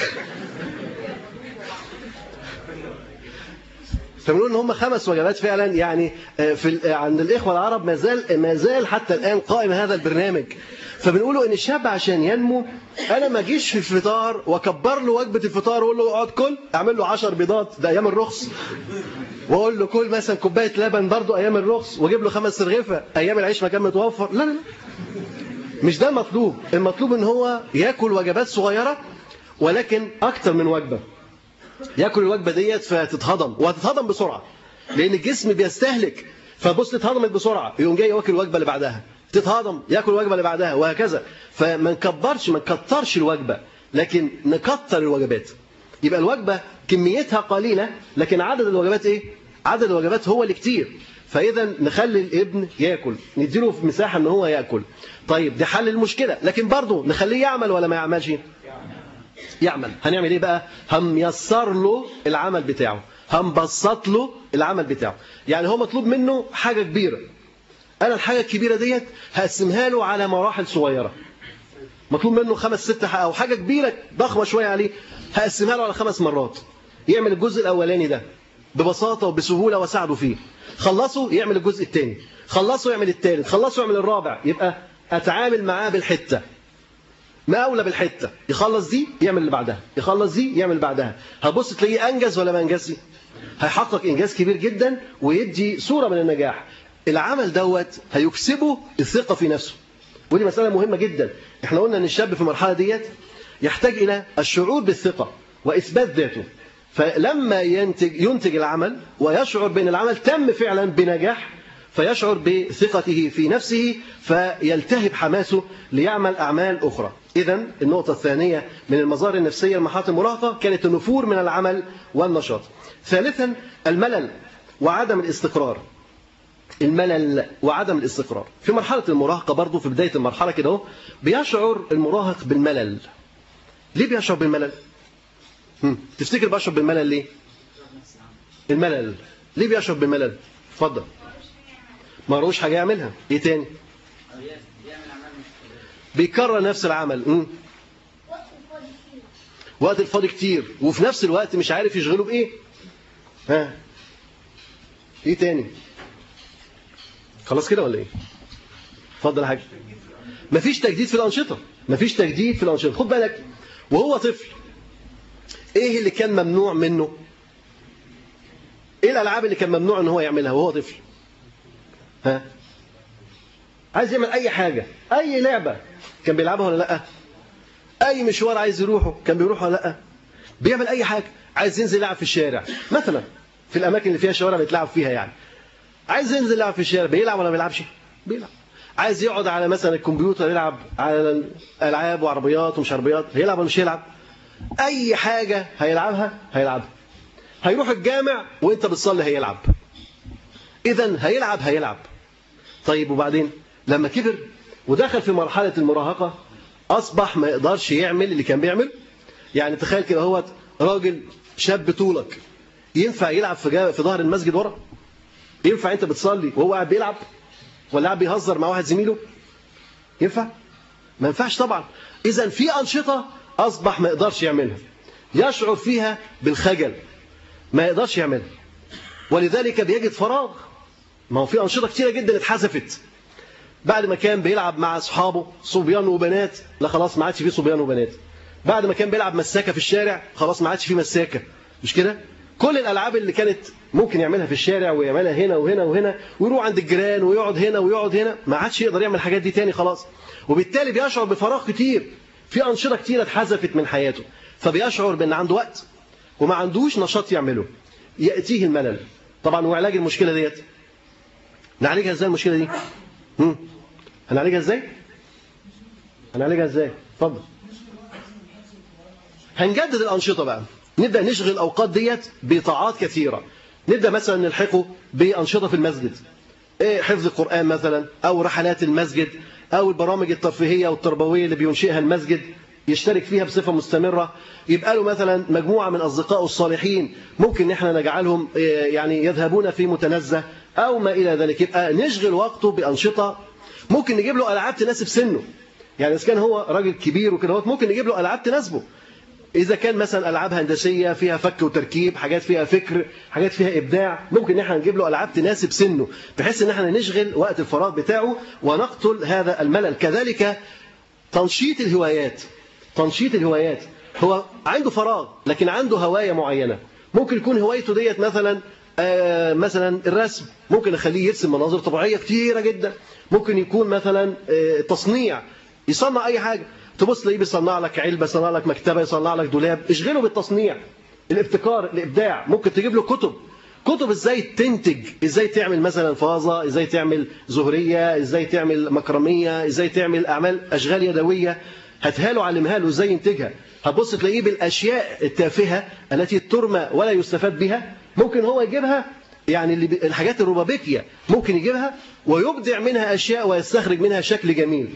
فبنقول إن هم خمس وجبات فعلا يعني في عند الإخوة العرب ما زال ما زال حتى الآن قائم هذا البرنامج. فبنقولوا إن الشاب عشان ينمو أنا ما أجيش في الفطار وأكبر له وجبة الفطار وأقول له اقعد كل أعمل له 10 بيضات ده أيام الرخص. وأقول له كل مثلا كوباية لبن برضه أيام الرخص وأجيب له خمس رغيفه أيام العيش ما كان متوفر. لا لا لا. مش ده المطلوب. المطلوب إن هو يأكل وجبات صغيرة ولكن أكتر من وجبة. ياكل الوجبة ديت فتتهضم وهتتهضم بسرعة لأن الجسم بيستهلك فبص اتهضمت بسرعة يقوم جاي ياكل الوجبة اللي بعدها تتهضم ياكل الوجبة اللي بعدها وهكذا. فما نكبرش ما نكترش الوجبة لكن نكتر الوجبات. يبقى الوجبة كميتها قليلة لكن عدد الوجبات إيه؟ عدد الوجبات هو اللي كتير. فإذا نخلي الابن ياكل نديله في مساحة إن هو ياكل. طيب ده حل المشكلة. لكن برضه نخليه يعمل ولا ما يعملش؟ يعمل. هنعمل إيه بقى؟ هنيسر له العمل بتاعه. هنبسط له العمل بتاعه. يعني هو مطلوب منه حاجة كبيرة. أنا الحاجة الكبيرة ديت هقسمها له على مراحل صغيرة. مطلوب منه خمس ست أو حاجة كبيرة ضخمة شوية عليه هقسمها له على خمس مرات. يعمل الجزء الأولاني ده ببساطة وبسهولة وأساعده فيه. خلصه يعمل الجزء الثاني خلصه يعمل الثالث خلصه يعمل الرابع. يبقى أتعامل معاه بالحتة. ما اولى بالحتة. يخلص دي يعمل اللي بعدها. يخلص دي يعمل اللي بعدها. هتبص تلاقيه أنجز ولا ما أنجزش؟ هيحقق إنجاز كبير جدا ويدي صورة من النجاح. العمل دوت هيكسبه الثقة في نفسه. ودي مسألة مهمة جدا. إحنا قلنا إن الشاب في المرحلة ديت يحتاج إلى الشعور بالثقة وإثبات ذاته. فلما ينتج ينتج العمل ويشعر بأن العمل تم فعلا بنجاح فيشعر بثقته في نفسه فيلتهب حماسه ليعمل أعمال أخرى. إذا النقطة الثانية من المظاهر النفسية لمرحلة المراهقة كانت النفور من العمل والنشاط. ثالثا الملل وعدم الاستقرار. الملل وعدم الاستقرار. في مرحلة المراهقة برضو في بداية المرحلة كده أهو بيشعر المراهق بالملل. ليه بيشعر بالملل. تفتكر بيشعر بالملل ليه؟ الملل. ليه بيشعر بالملل؟ اتفضل. ما روش حاجة يعملها. إيه تاني؟ بيكرر نفس العمل. وقت الفاضي كتير. وفي نفس الوقت مش عارف يشغله بإيه. ها. إيه تاني؟ خلاص كده ولا إيه؟ اتفضل يا حاج. مفيش تجديد في الأنشطة. مفيش تجديد في الأنشطة. خد بالك. وهو طفل. إيه اللي كان ممنوع منه؟ إيه الألعاب اللي كان ممنوع إن هو يعملها وهو طفل؟ ها؟ عايز يعمل أي حاجة أي لعبة. كان بيلعبها ولا لأ؟ أي مشوار عايز يروحه كان بيروح ولا لأ؟ بيعمل أي حاجة عايز ينزل يلعب في الشارع. مثلا في الأماكن اللي فيها شوارع بيتلعب فيها يعني. عايز ينزل يلعب في الشارع بيلعب ولا ما بيلعبش؟ بيلعب. عايز يقعد على مثلا الكمبيوتر يلعب على العاب وعربيات ومش عربيات هيلعب ولا مش هيلعب؟ أي حاجة هيلعبها هيلعبها. هيروح الجامع وإنت بتصلي هيلعب. اذا هيلعب هيلعب. طيب وبعدين؟ لما كبر ودخل في مرحلة المراهقة أصبح ما يقدرش يعمل اللي كان بيعمل يعني تخيل كده هو راجل شاب طولك ينفع يلعب في في ظهر المسجد ورا؟ ينفع أنت بتصلي وهو قاعد بيلعب؟ ولا قاعد بيهزر مع واحد زميله؟ ينفع؟ ما ينفعش طبعا. اذا في أنشطة أصبح ما يقدرش يعملها. يشعر فيها بالخجل. ما يقدرش يعملها. ولذلك بيجد فراغ. ما هو في أنشطة كتيرة جدا اتحذفت. بعد ما كان بيلعب مع أصحابه صبيان وبنات لا خلاص ما عادش فيه صبيان وبنات. بعد ما كان بيلعب مساكة في الشارع خلاص ما عادش في مساكة. مش كده؟ كل الألعاب اللي كانت ممكن يعملها في الشارع ويعملها هنا وهنا وهنا ويروح عند الجيران ويقعد هنا ويقعد هنا ما عادش يقدر يعمل الحاجات دي تاني خلاص. وبالتالي بيشعر بفراغ كتير. في أنشطة كتيرة اتحذفت من حياته. فبيشعر بأن عنده وقت وما عندوش نشاط يعمله. يأتيه الملل. طبعا وعلاج المشكلة ديت. نعالجها إزاي المشكلة دي؟ هنعالجها إزاي؟ هنعالجها إزاي؟ اتفضل. هنجدد الأنشطة بقى. نبدأ نشغل الأوقات ديت بطاعات كثيرة. نبدأ مثلا نلحقه بأنشطة في المسجد. إيه حفظ القرآن مثلا أو رحلات المسجد أو البرامج الترفيهية والتربويه اللي بينشئها المسجد يشترك فيها بصفة مستمرة. يبقى له مثلا مجموعة من أصدقائه الصالحين ممكن ان إحنا نجعلهم يعني يذهبون في متنزه. أو ما إلى ذلك. يبقى نشغل وقته بأنشطة. ممكن نجيب له ألعاب تناسب سنه. يعني إذا كان هو راجل كبير وكده ممكن نجيب له ألعاب تناسبه. إذا كان مثلا ألعاب هندسية فيها فك وتركيب حاجات فيها فكر حاجات فيها إبداع ممكن إن إحنا نجيب له ألعاب تناسب سنه. بحيث إن إحنا نشغل وقت الفراغ بتاعه ونقتل هذا الملل. كذلك تنشيط الهوايات. تنشيط الهوايات. هو عنده فراغ لكن عنده هواية معينة. ممكن يكون هوايته ديت مثلا مثلا الرسم ممكن أخليه يرسم مناظر طبيعية كتيرة جدا. ممكن يكون مثلا آه تصنيع يصنع أي حاجة. تبص تلاقيه بيصنع لك علبة يصنع لك مكتبة يصنع لك دولاب. اشغله بالتصنيع. الابتكار الإبداع. ممكن تجيب له كتب. كتب إزاي تنتج إزاي تعمل مثلا فازة إزاي تعمل زهرية إزاي تعمل مكرمية إزاي تعمل أعمال أشغال يدوية. هاتها له علمها له إزاي ينتجها. هتبص تلاقيه بالأشياء التافهة التي ترمى ولا يستفاد بها. ممكن هو يجيبها يعني الحاجات الربابيكيه ممكن يجيبها ويبدع منها أشياء ويستخرج منها شكل جميل.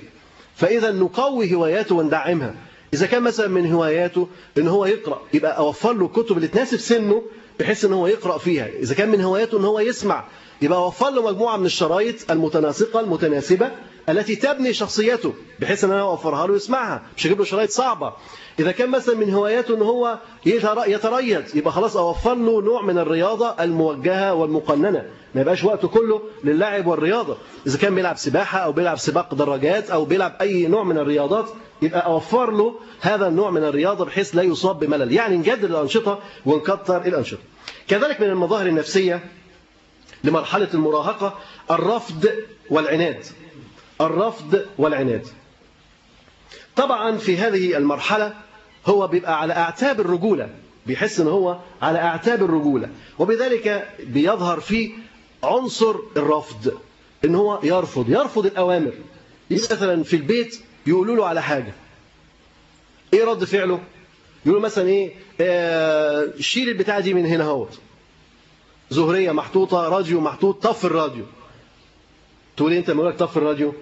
فإذا نقوي هواياته وندعمها. إذا كان مثلا من هواياته إن هو يقرأ يبقى أوفر له كتب اللي تناسب سنه بحيث إن هو يقرأ فيها. إذا كان من هواياته إن هو يسمع يبقى أوفر له مجموعة من الشرايط المتناسقة المتناسبة التي تبني شخصيته بحيث ان أنا اوفرها له يسمعها مش هجيب له شرايط صعبة. إذا كان مثلا من هواياته ان هو يتريض يبقى خلاص اوفر له نوع من الرياضة الموجهة والمقننة. ما يبقاش وقته كله للعب والرياضة. إذا كان بيلعب سباحة أو بيلعب سباق دراجات أو بيلعب أي نوع من الرياضات يبقى أوفر له هذا النوع من الرياضة بحيث لا يصاب بملل. يعني نجدد الأنشطة ونكتر الأنشطة. كذلك من المظاهر النفسية لمرحلة المراهقة الرفض والعناد. الرفض والعناد. طبعا في هذه المرحلة هو بيبقى على أعتاب الرجولة بيحس ان هو على أعتاب الرجولة. وبذلك بيظهر فيه عنصر الرفض إن هو يرفض يرفض الأوامر. مثلا في البيت يقولوا له على حاجة. إيه رد فعله؟ يقولوا مثلا إيه آه شيل البتاعة دي من هنا أهوت. زهرية محطوطة راديو محطوط طف الراديو. تقول أنت؟ لما لك طف الراديو.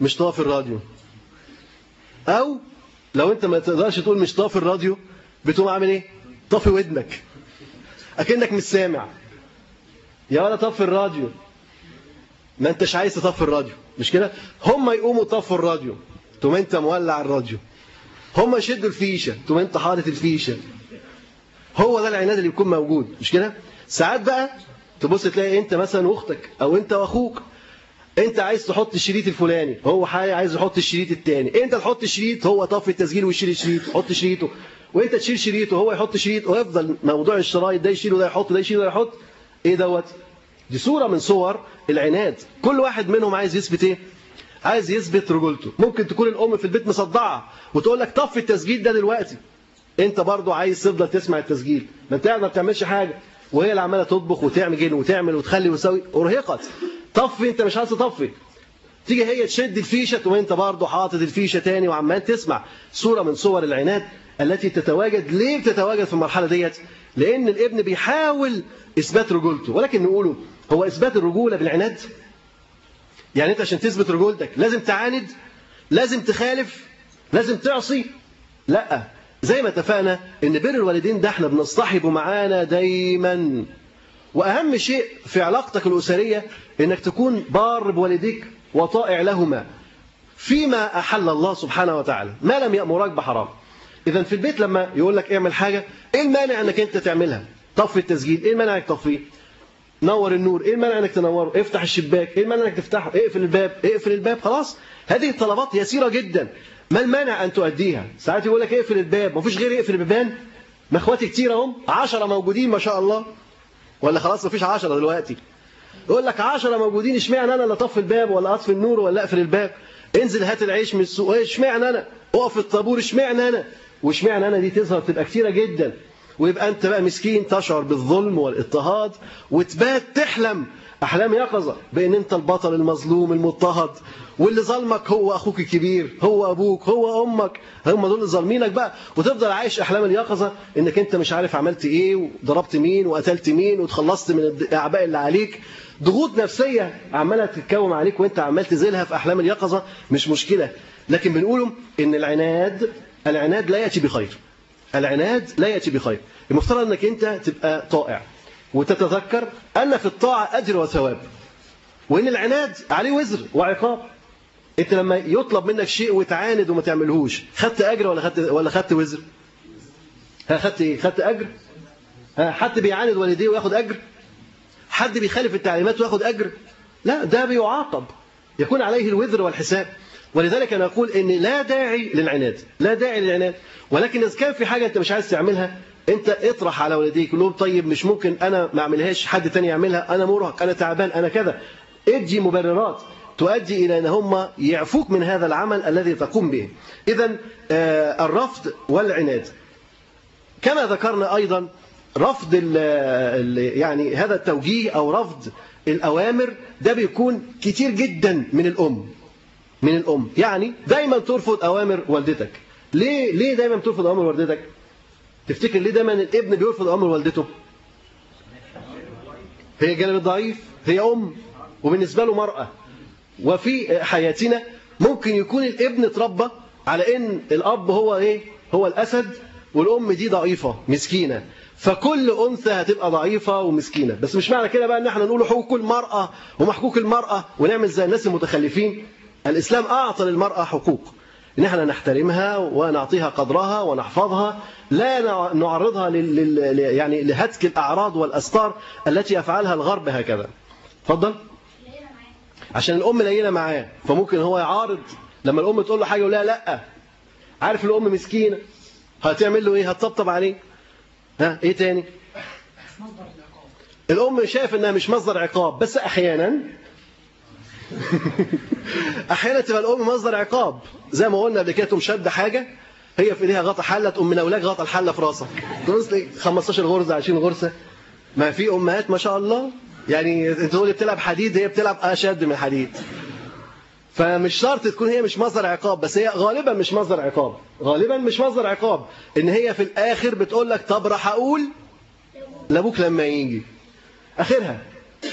مش طافي الراديو. أو لو أنت ما تقدرش تقول مش طافي الراديو بتقوم عامل إيه؟ طافي ودنك. أكنك مش سامع. يا ولا طفي الراديو. ما أنتش عايز تطفي الراديو. مش كده؟ هم يقوموا طفوا الراديو. تقوم أنت مولع الراديو. هم يشدوا الفيشة. تقوم أنت حاطط الفيشة. هو ده العناد اللي بيكون موجود. مش كده؟ ساعات بقى تبص تلاقي أنت مثلا واختك أو أنت وأخوك انت عايز تحط الشريط الفلاني هو حاجة عايز يحط الشريط الثاني انت تحط الشريط هو طفي التسجيل ويشيل الشريط حط شريطه. وانت تشيل شريطه وهو يحط شريط ويفضل موضوع الشرايط ده يشيله ده يحط ده يشيله ده يحط. إيه دوت؟ دي صورة من صور العناد. كل واحد منهم عايز يثبت إيه؟ عايز يثبت رجولته. ممكن تكون الأم في البيت مصدعة وتقول لك طفي التسجيل ده دلوقتي. انت برضو عايز تفضل تسمع التسجيل. ما انت ما بتعملش حاجة. وهي اللي عمالة تطبخ وتعمل وتعمل وتخلي وتسوي. أرهقت. طفي انت مش عايز تطفي. تيجي هي تشد الفيشة وانت برضه حاطط الفيشة تاني وعمال تسمع صورة من صور العناد التي تتواجد. ليه بتتواجد في المرحلة ديت؟ لأن الابن بيحاول إثبات رجولته. ولكن نقوله هو إثبات الرجولة بالعناد؟ يعني أنت عشان تثبت رجولتك لازم تعاند؟ لازم تخالف؟ لازم تعصي؟ لأ. زي ما اتفقنا إن بر الوالدين ده إحنا بنصطحبه معانا دايما. وأهم شيء في علاقتك الأسرية إنك تكون بار بوالديك وطائع لهما فيما أحل الله سبحانه وتعالى. ما لم يأمرك بحرام. اذا في البيت لما يقول لك اعمل حاجة إيه المانع إنك أنت تعملها؟ طفي التسجيل إيه المانع إنك تطفيه نور النور إيه المانع إنك تنوره؟ افتح الشباك إيه المانع إنك تفتحه؟ اقفل الباب اقفل الباب خلاص. هذه الطلبات يسيرة جدا. ما المانع أن تؤديها؟ ساعات يقول لك اقفل الباب مفيش غير يقفل البيبان. ما إخواتي كتير أهم 10 موجودين ما شاء الله. ولا خلاص مفيش 10 دلوقتي. يقول لك 10 موجودين اشمعنى أنا اللي اطفي الباب ولا أطفي النور ولا أقفل الباب؟ انزل هات العيش من السوق. إيه اشمعنى أنا؟ اقف الطابور اشمعنى أنا؟ واشمعنى أنا؟ دي تظهر تبقى كتيرة جدا. ويبقى أنت بقى مسكين تشعر بالظلم والإضطهاد وتبات تحلم. أحلام يقظه بان أنت البطل المظلوم المضطهد واللي ظلمك هو أخوك الكبير هو أبوك هو أمك هم دول اللي ظالمينك بقى. وتفضل عايش احلام اليقظه إنك أنت مش عارف عملت إيه وضربت مين وقتلت مين وتخلصت من الأعباء اللي عليك. ضغوط نفسية عمالة تتكوم عليك وأنت عمال تزيلها في احلام اليقظه مش مشكلة. لكن بنقولهم إن العناد العناد لا يأتي بخير. العناد لا يأتي بخير. المفترض إنك أنت تبقى طائع. وتتذكر أن في الطاعة أجر وثواب. وإن العناد عليه وزر وعقاب. أنت لما يطلب منك شيء وتعاند وما تعملهوش خدت أجر ولا خدت ولا خدت وزر؟ ها خدت إيه؟ خدت أجر؟ ها حد بيعاند والديه وياخد أجر؟ حد بيخالف التعليمات وياخد أجر؟ لا ده بيعاقب. يكون عليه الوزر والحساب. ولذلك أنا أقول إن لا داعي للعناد. لا داعي للعناد. ولكن إذا كان في حاجة أنت مش عايز تعملها انت اطرح على والديك قول لهم طيب مش ممكن أنا ما اعملهاش حد تاني يعملها أنا مرهق أنا تعبان أنا كذا. ادي مبررات تؤدي إلى أن هم يعفوك من هذا العمل الذي تقوم به. إذا الرفض والعناد. كما ذكرنا أيضا رفض ال ال يعني هذا التوجيه أو رفض الأوامر ده بيكون كتير جدا من الأم. من الأم. يعني دايما ترفض أوامر والدتك. ليه ليه دايما ترفض أوامر والدتك؟ تفتكر ليه دايما الابن بيرفض أوامر والدته؟ هي جانب الضعيف هي أم وبالنسبة له مرأة. وفي حياتنا ممكن يكون الابن اتربى على إن الأب هو إيه؟ هو الأسد والأم دي ضعيفة مسكينة. فكل أنثى هتبقى ضعيفة ومسكينة. بس مش معنى كده بقى إن إحنا نقول حقوق المراه ومحقوق المرأة ونعمل زي الناس المتخلفين. الإسلام أعطى للمرأة حقوق. ان إحنا نحترمها ونعطيها قدرها ونحفظها لا نعرضها لل... يعني لهتك الأعراض والاستار التي يفعلها الغرب هكذا. اتفضل عشان الأم لينه معاه فممكن هو يعارض لما الأم تقول له حاجة يقول لها لأ. عارف الأم مسكينة. هتعمل له إيه؟ هتطبطب عليه. ها؟ إيه تاني؟ الأم شايف إنها مش مصدر عقاب بس أحيانا أحيانا تبقى الأم مصدر عقاب. زي ما قلنا قبل كده تقوم شد حاجة هي في إيديها غطا حلة تقوم من أولاد غطا الحلة في راسك تبص لي 15 غرزة 20 غرزة. ما في أمهات ما شاء الله يعني تقول بتلعب حديد هي بتلعب أشد من الحديد فمش شرط تكون هي مش مصدر عقاب بس هي غالبا مش مصدر عقاب. غالبا مش مصدر عقاب. إن هي في الآخر بتقول لك طب راح أقول لأبوك لما يجي. آخرها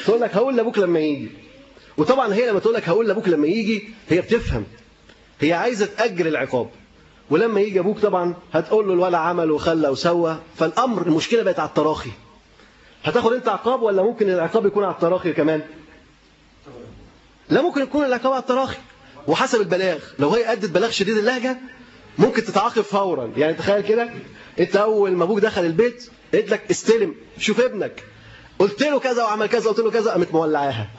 تقول لك هقول لأبوك لما يجي. وطبعا هي لما تقول لك هقول لأبوك لما يجي هي بتفهم. هي عايزة تاجل العقاب. ولما يجي أبوك طبعا هتقول له الولع عمل وخلى وسوى فالأمر المشكلة بقت على التراخي. هتاخد أنت عقاب ولا ممكن العقاب يكون على التراخي كمان؟ لا ممكن يكون العقاب على التراخي. وحسب البلاغ لو هي أدت بلاغ شديد اللهجة ممكن تتعاقب فورا. يعني تخيل كده أنت أول ما أبوك دخل البيت قلت لك استلم شوف ابنك. قلت له كذا وعمل كذا قلت له كذا قامت مولعاها.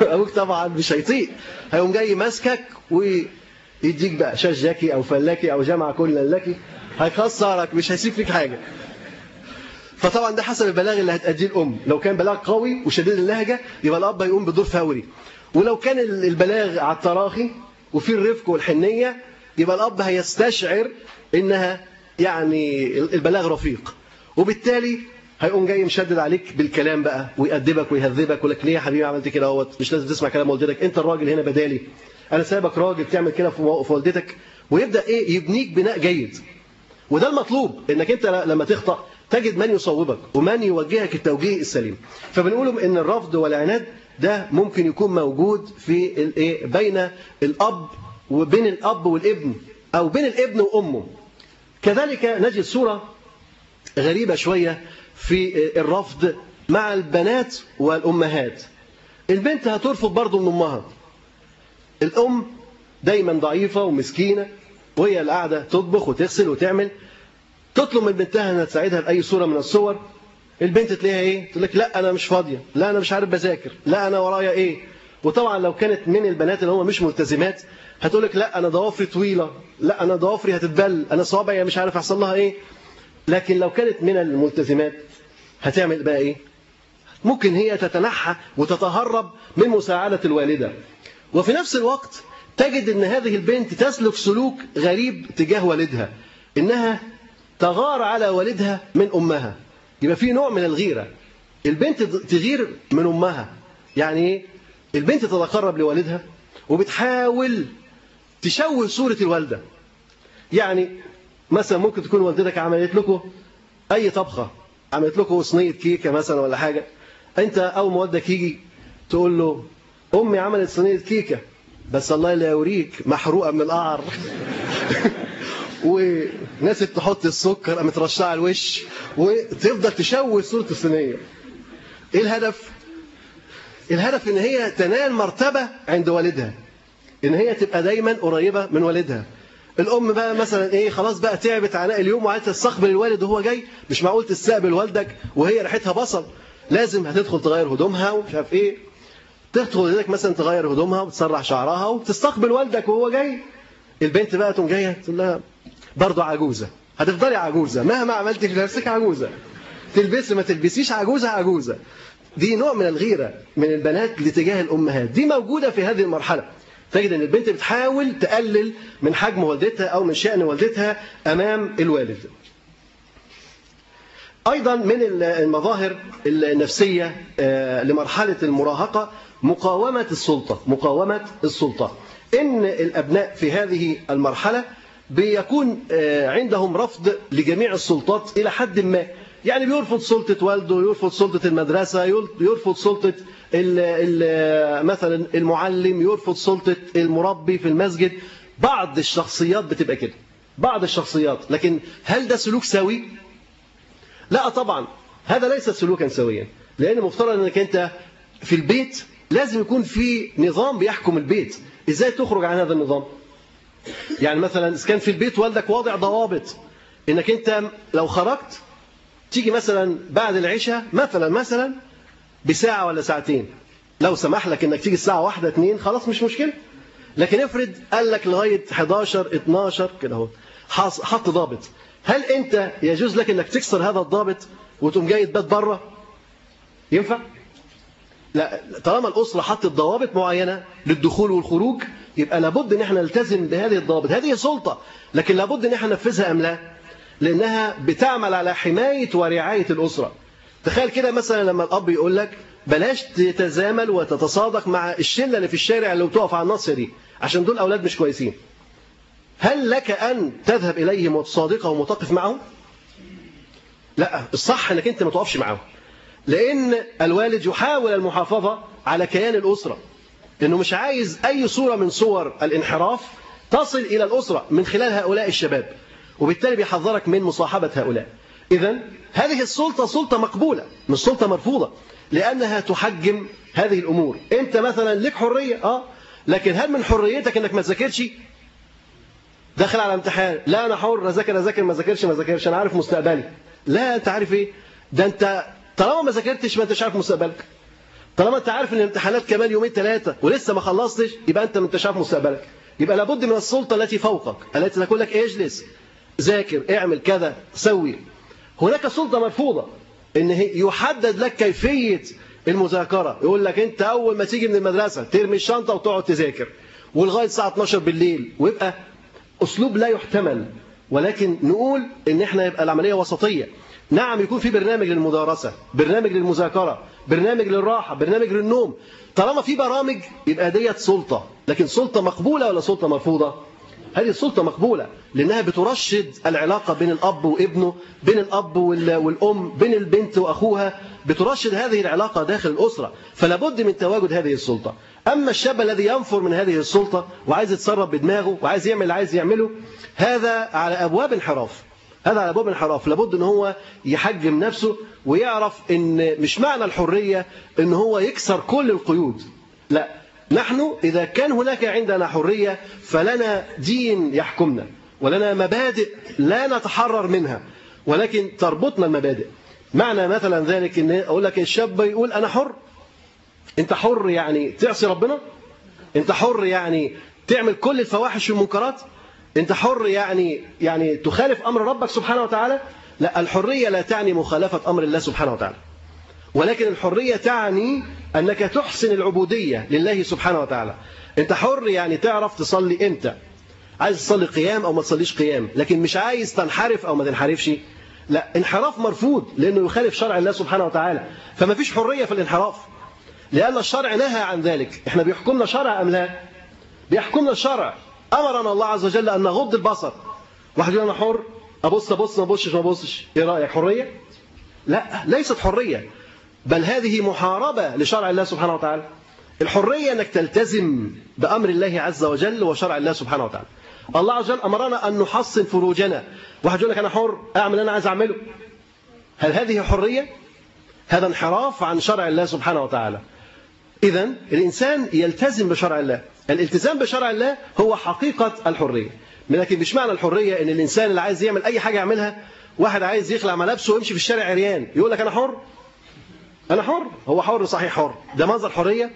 أبوك طبعا مش هيطيق هيقوم جاي ماسكك ويديك بقى شجاكي أو فلاكي أو جامعه كل لك. هيكسرك مش هيسيب فيك حاجة. فطبعا ده حسب البلاغ اللي هتأديه الأم. لو كان بلاغ قوي وشديد اللهجة يبقى الأب هيقوم بدور فوري. ولو كان البلاغ على التراخي وفي الرفق والحنية يبقى الأب هيستشعر إنها يعني البلاغ رفيق. وبالتالي هيقوم جاي مشدد عليك بالكلام بقى ويأدبك ويهذبك ويقول لك ليه يا حبيبي عملت كده أهوت مش لازم تسمع كلام والدتك أنت الراجل هنا بدالي أنا سايبك راجل تعمل كده في والدتك ويبدأ إيه يبنيك بناء جيد. وده المطلوب إنك أنت لما تخطأ تجد من يصوبك ومن يوجهك التوجيه السليم. فبنقولهم إن الرفض والعناد ده ممكن يكون موجود في الايه بين الأب وبين الأب والابن أو بين الابن وأمه. كذلك نجد صوره غريبة شوية في الرفض مع البنات والأمهات. البنت هترفض برضه من أمها. الأم دايما ضعيفة ومسكينة وهي اللي قاعدة تطبخ وتغسل وتعمل. تطلب من بنتها إنها تساعدها بأي صورة من الصور. البنت تلاقيها إيه؟ تقول لك لا أنا مش فاضية. لا أنا مش عارف بذاكر. لا أنا ورايا إيه؟ وطبعا لو كانت من البنات اللي هم مش ملتزمات هتقول لك لا أنا ضوافري طويلة. لا أنا ضوافري هتتبل. أنا صوابعي مش عارف يحصل لها إيه؟ لكن لو كانت من الملتزمات هتعمل بقى إيه؟ ممكن هي تتنحى وتتهرب من مساعدة الوالدة. وفي نفس الوقت تجد إن هذه البنت تسلك سلوك غريب تجاه والدها إنها تغار على والدها من أمها. يبقى في نوع من الغيرة. البنت تغير من أمها. يعني إيه؟ البنت تتقرب لوالدها وبتحاول تشوه صورة الوالدة. يعني مثلا ممكن تكون والدتك عملت لكم أي طبخة عملت لكم صينية كيكة مثلا ولا حاجة. أنت أول ما والدك يجي تقول له أمي عملت صينية كيكة بس الله لا يوريك محروقة من القعر. وناس تحط السكر قامت على الوش وتفضل تشوه صورة الصينية. إيه الهدف؟ الهدف إن هي تنال مرتبة عند والدها. إن هي تبقى دايما قريبة من والدها. الأم بقى مثلا إيه خلاص بقى تعبت عناء اليوم وعايزه تستقبل الوالد وهو جاي مش معقول تستقبل والدك وهي ريحتها بصل. لازم هتدخل تغير هدومها ومش عارف إيه. تدخل والدك مثلا تغير هدومها وتسرح شعرها وتستقبل والدك وهو جاي. البنت بقى تقوم جاية تقول لها برضه عجوزة. هتفضلي عجوزة. مهما عملتي في نفسك عجوزة. تلبسي ما تلبسيش عجوزة عجوزة. دي نوع من الغيرة من البنات لتجاه الأمهات. دي موجودة في هذه المرحلة. تجد إن البنت بتحاول تقلل من حجم والدتها أو من شأن والدتها أمام الوالد. أيضا من المظاهر النفسية لمرحلة المراهقة مقاومة السلطة مقاومة السلطة. إن الأبناء في هذه المرحلة بيكون عندهم رفض لجميع السلطات إلى حد ما. يعني بيرفض سلطة والده يرفض سلطة المدرسة يرفض ال مثلا المعلم يرفض سلطة المربي في المسجد. بعض الشخصيات بتبقى كده. بعض الشخصيات. لكن هل ده سلوك سوي؟ لا طبعا. هذا ليس سلوكا سويا. لأن مفترض أنك أنت في البيت لازم يكون في نظام بيحكم البيت. إزاي تخرج عن هذا النظام؟ يعني مثلا إذا كان في البيت والدك واضع ضوابط إنك أنت لو خرجت تيجي مثلا بعد العشاء مثلا مثلا بساعة ولا ساعتين. لو سمح لك إنك تيجي الساعة واحدة اتنين خلاص مش مشكلة. لكن افرض قال لك لغاية 11 12 كده أهو. حط ضابط. هل أنت يجوز لك إنك تكسر هذا الضابط وتقوم جاي تبات بره؟ ينفع؟ لا طالما الأسرة حطت ضوابط معينة للدخول والخروج يبقى لابد إن إحنا نلتزم بهذه الضوابط هذه سلطة لكن لابد إن إحنا ننفذها أم لا؟ لأنها بتعمل على حماية ورعاية الأسرة. تخيل كده مثلا لما الأب يقول لك بلاش تتزامل وتتصادق مع الشلة اللي في الشارع اللي بتقف على النص دي عشان دول أولاد مش كويسين. هل لك أن تذهب إليهم وتصادقهم وتقف معهم؟ لا الصح أنك أنت ما تقفش معهم. لأن الوالد يحاول المحافظة على كيان الأسرة إنه مش عايز أي صورة من صور الانحراف تصل إلى الأسرة من خلال هؤلاء الشباب وبالتالي بيحذرك من مصاحبة هؤلاء. إذا هذه السلطة سلطة مقبولة مش سلطة مرفوضة لأنها تحجم هذه الأمور. أنت مثلا لك حرية آه لكن هل من حريتك أنك ما تذاكرش؟ داخل على امتحان لا أنا حر أذاكر أذاكر ما ذاكرش ما ذاكرش أنا عارف مستقبلي. لا أنت عارف إيه؟ ده أنت طالما ما ذاكرتش ما أنتش عارف مستقبلك. طالما أنت عارف أن الامتحانات كمان يومين ثلاثة ولسه ما خلصتش يبقى أنت ما أنتش عارف مستقبلك. يبقى لابد من السلطة التي فوقك التي تقول لك اجلس ذاكر اعمل كذا سوي. هناك سلطة مرفوضة إن يحدد لك كيفية المذاكرة. يقول لك أنت أول ما تيجي من المدرسة ترمي الشنطة وتقعد تذاكر ولغاية الساعة 12 بالليل ويبقى أسلوب لا يحتمل. ولكن نقول إن إحنا يبقى العملية وسطية. نعم يكون في برنامج للمدارسة برنامج للمذاكرة برنامج للراحة برنامج للنوم. طالما في برامج يبقى ديت سلطة. لكن سلطة مقبولة ولا سلطة مرفوضة؟ هذه السلطة مقبولة لأنها بترشد العلاقة بين الأب وابنه بين الأب والأم بين البنت وأخوها بترشد هذه العلاقة داخل الأسرة فلا بد من تواجد هذه السلطة. أما الشاب الذي ينفر من هذه السلطة وعايز يتصرف بدماغه وعايز يعمل اللي عايز يعمله هذا على أبواب انحراف. هذا على أبواب انحراف. لابد أن هو يحجم نفسه ويعرف أن مش معنى الحرية أن هو يكسر كل القيود. لا نحن إذا كان هناك عندنا حرية فلنا دين يحكمنا ولنا مبادئ لا نتحرر منها ولكن تربطنا المبادئ. معنى مثلا ذلك إن أقول لك الشاب يقول أنا حر. أنت حر يعني تعصي ربنا؟ أنت حر يعني تعمل كل الفواحش والمنكرات؟ أنت حر يعني يعني تخالف أمر ربك سبحانه وتعالى؟ لا الحرية لا تعني مخالفة أمر الله سبحانه وتعالى. ولكن الحرية تعني أنك تحسن العبودية لله سبحانه وتعالى. أنت حر يعني تعرف تصلي إمتى؟ عايز تصلي قيام أو ما تصليش قيام لكن مش عايز تنحرف أو ما تنحرفش. لا انحراف مرفوض لأنه يخالف شرع الله سبحانه وتعالى. فما فيش حرية في الانحراف. لأن الشرع نهى عن ذلك. إحنا بيحكمنا شرع أم لا؟ بيحكمنا الشرع أمرنا الله عز وجل أن نغض البصر. واحد يقول أنا حر؟ أبص أبص ما أبصش ما أبصش. إيه رأيك حرية؟ لا ليست حرية. بل هذه محاربة لشرع الله سبحانه وتعالى. الحرية أنك تلتزم بأمر الله عز وجل وشرع الله سبحانه وتعالى. الله عز وجل أمرنا أن نحصن فروجنا. واحد يقول لك أنا حر أعمل اللي أنا عايز أعمله. هل هذه حرية؟ هذا انحراف عن شرع الله سبحانه وتعالى. اذا الإنسان يلتزم بشرع الله. الالتزام بشرع الله هو حقيقة الحرية. لكن مش معنى الحرية إن الإنسان اللي عايز يعمل أي حاجة يعملها واحد عايز يخلع ملابسه ويمشي في الشارع عريان يقول لك أنا حر؟ أنا حر هو حر صحيح حر. ده منظر حرية؟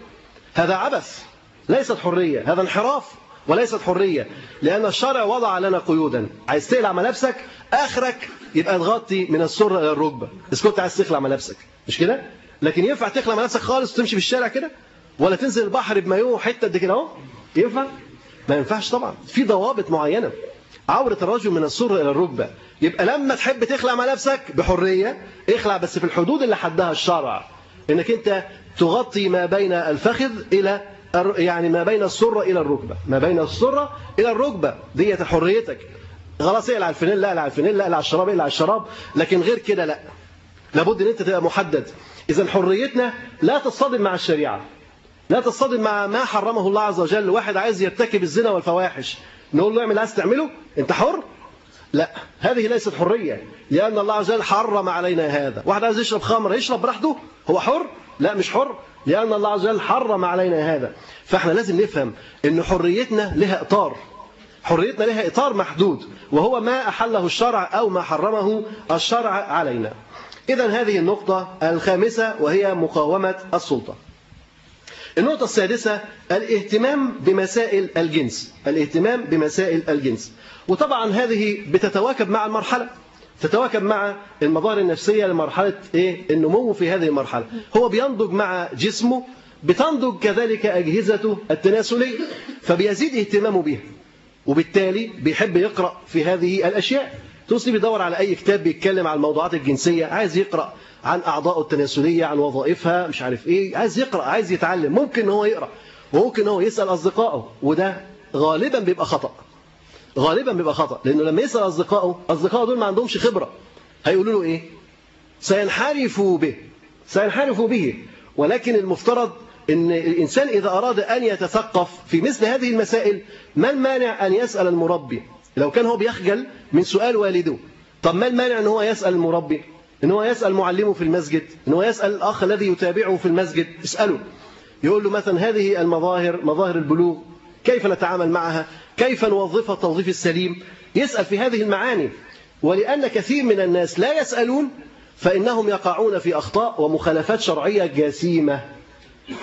هذا عبث ليست حرية. هذا انحراف وليست حرية. لأن الشرع وضع لنا قيودا. عايز تقلع ملابسك آخرك يبقى تغطي من السرة إلى الركبة إذا كنت عايز تخلع ملابسك مش كده؟ لكن ينفع تخلع ملابسك خالص وتمشي في الشارع كده؟ ولا تنزل البحر بمايوه حتة قد كده أهو؟ ينفع؟ ما ينفعش طبعا. في ضوابط معينة. عورة الرجل من السرة إلى الركبة. يبقى لما تحب تخلع ملابسك بحرية اخلع بس في الحدود اللي حدها الشرع. إنك أنت تغطي ما بين الفخذ إلى يعني ما بين السرة إلى الركبة. ما بين السرة إلى الركبة. ديت حريتك. خلاص اقلع الفانيلا اقلع الفانيلا اقلع الشراب. اقلع الشراب. لكن غير كده لا. لابد إن أنت تبقى محدد. إذا حريتنا لا تصطدم مع الشريعة. لا تصطدم مع ما حرمه الله عز وجل. واحد عايز يرتكب الزنا والفواحش. نقول له اعمل عايز تعمله؟ انت حر؟ لا هذه ليست حرية لأن الله عز وجل حرم علينا هذا. واحد عايز يشرب خمر يشرب براحته؟ هو حر؟ لا مش حر لأن الله عز وجل حرم علينا هذا. فإحنا لازم نفهم أن حريتنا لها إطار. حريتنا لها إطار محدود وهو ما أحله الشرع أو ما حرمه الشرع علينا. إذا هذه النقطة الخامسة وهي مقاومة السلطة. النقطة السادسة الاهتمام بمسائل الجنس. الاهتمام بمسائل الجنس. وطبعا هذه بتتواكب مع المرحلة. تتواكب مع المظاهر النفسية لمرحلة إيه؟ النمو في هذه المرحلة. هو بينضج مع جسمه بتنضج كذلك أجهزته التناسلية فبيزيد اهتمامه بها وبالتالي بيحب يقرأ في هذه الأشياء. توصي بيدور على أي كتاب بيتكلم عن الموضوعات الجنسية عايز يقرأ عن أعضائه التناسلية عن وظائفها مش عارف إيه عايز يقرأ عايز يتعلم ممكن هو يقرأ وممكن هو يسأل أصدقائه وده غالبا بيبقى خطأ غالبا بيبقى خطأ لأنه لما يسأل أصدقائه أصدقائه دول ما عندهمش خبرة هيقولوا له إيه؟ سينحرفوا به سينحرفوا به ولكن المفترض إن الإنسان إذا أراد أن يتثقف في مثل هذه المسائل ما المانع أن يسأل المربي؟ لو كان هو بيخجل من سؤال والده طب ما المانع أن هو يسأل المربي؟ إن هو يسأل معلمه في المسجد إن هو يسأل الأخ الذي يتابعه في المسجد اسأله. يقول له مثلا هذه المظاهر مظاهر البلوغ كيف نتعامل معها؟ كيف نوظفها التوظيف السليم؟ يسأل في هذه المعاني. ولأن كثير من الناس لا يسألون فإنهم يقعون في أخطاء ومخالفات شرعية جسيمة.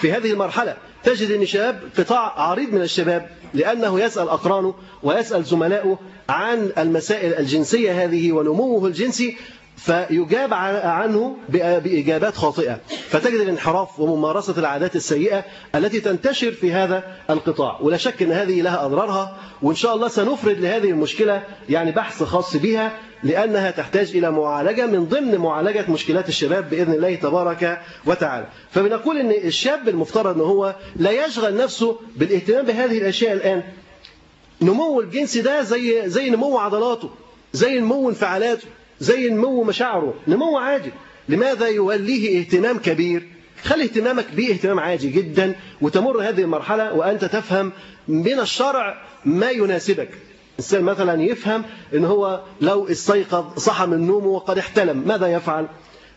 في هذه المرحلة تجد أن شباب قطاع عريض من الشباب لأنه يسأل أقرانه ويسأل زملائه عن المسائل الجنسية هذه ونموه الجنسي فيجاب عنه بإجابات خاطئة. فتجد الانحراف وممارسة العادات السيئة التي تنتشر في هذا القطاع. ولا شك أن هذه لها أضرارها وإن شاء الله سنفرد لهذه المشكلة يعني بحث خاص بها لأنها تحتاج إلى معالجة من ضمن معالجة مشكلات الشباب بإذن الله تبارك وتعالى. فبنقول أن الشاب المفترض أنه هو لا يشغل نفسه بالاهتمام بهذه الأشياء الآن. نمو الجنس ده زي زي نمو عضلاته زي نمو انفعالاته. زي نمو مشاعره نمو عادي لماذا يوليه اهتمام كبير؟ خلي اهتمامك به اهتمام عادي جدا وتمر هذه المرحلة وأنت تفهم من الشرع ما يناسبك. الإنسان مثلا يفهم إن هو لو استيقظ صحى من نومه وقد احتلم ماذا يفعل؟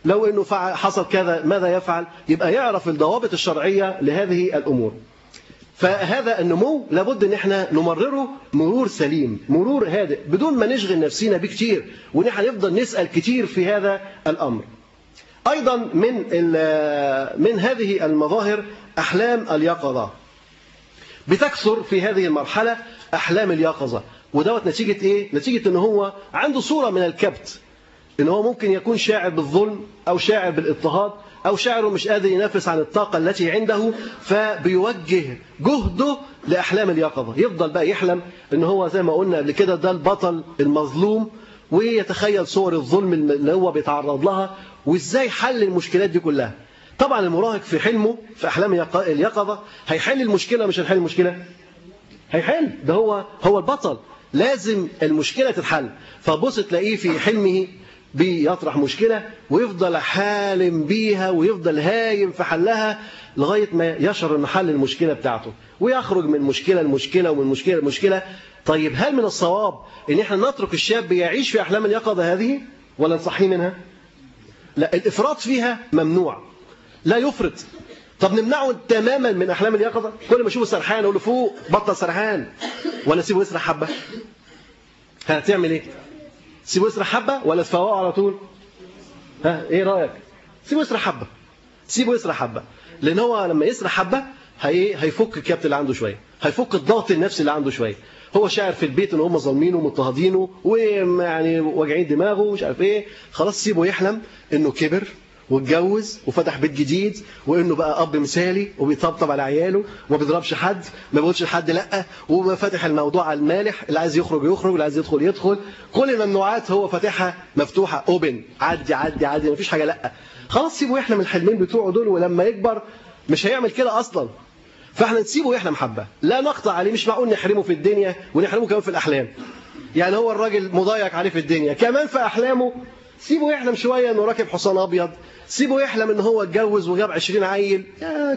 لو إنه حصل كذا ماذا يفعل؟ يبقى يعرف الضوابط الشرعية لهذه الأمور. فهذا النمو لابد ان إحنا نمرره مرور سليم مرور هادئ بدون ما نشغل نفسنا بيه كتير وان إحنا نفضل نسأل كتير في هذا الأمر. أيضا من من هذه المظاهر أحلام اليقظة. بتكثر في هذه المرحلة أحلام اليقظة. ودوت نتيجة إيه؟ نتيجة إن هو عنده صورة من الكبت. إن هو ممكن يكون شاعر بالظلم أو شاعر بالإضطهاد أو شاعره مش قادر ينافس عن الطاقة التي عنده فبيوجه جهده لأحلام اليقظة. يفضل بقى يحلم إن هو زي ما قلنا قبل كده ده البطل المظلوم ويتخيل صور الظلم اللي هو بيتعرض لها وإزاي حل المشكلات دي كلها. طبعا المراهق في حلمه في أحلام اليقظة هيحل المشكلة مش هيحل المشكلة؟ هيحل. ده هو هو البطل. لازم المشكلة تتحل. فبص تلاقيه في حلمه بيطرح مشكلة ويفضل حالم بيها ويفضل هايم في حلها لغاية ما يشعر أنه حل المشكلة بتاعته ويخرج من مشكلة لمشكلة ومن مشكلة لمشكلة. طيب هل من الصواب أن إحنا نترك الشاب يعيش في أحلام اليقظة هذه ولا نصحيه منها؟ لا الإفراط فيها ممنوع. لا يفرط. طب نمنعه تماما من أحلام اليقظة؟ كل ما أشوفه سرحان أقول له فوق بطل سرحان. ولا سيبه يسرح حبة؟ هتعمل إيه؟ سيبه يسرح حبة ولا تفوقه على طول؟ ها إيه رأيك؟ سيبه يسرح حبة. سيبه يسرح حبة. لأن هو لما يسرح حبة هي هيفك الكبت اللي عنده شوية. هيفك الضغط النفسي اللي عنده شوية. هو شاعر في البيت إن هم ظالمينه ومضطهدينه ويعني واجعين دماغه ومش عارف إيه. خلاص سيبه يحلم إنه كبر. واتجوز وفتح بيت جديد وانه بقى اب مثالي وبيطبطب على عياله وما بيضربش حد ما بيقولش لحد لأ وفاتح الموضوع على المالح اللي عايز يخرج يخرج اللي عايز يدخل يدخل. كل الممنوعات هو فاتحها مفتوحة open عدي عدي عدي ما فيش حاجة لأ. خلاص سيبه يحلم الحلمين بتوعه دول ولما يكبر مش هيعمل كده أصلا. فإحنا نسيبه يحلم حبة. لا نقطع عليه مش معقول نحرمه في الدنيا ونحرمه كمان في الأحلام. يعني هو الراجل مضايق عليه في الدنيا. كمان في أحلامه سيبه يحلم شوية إنه راكب حصان أبيض سيبه يحلم إن هو اتجوز وجاب 20 عيل.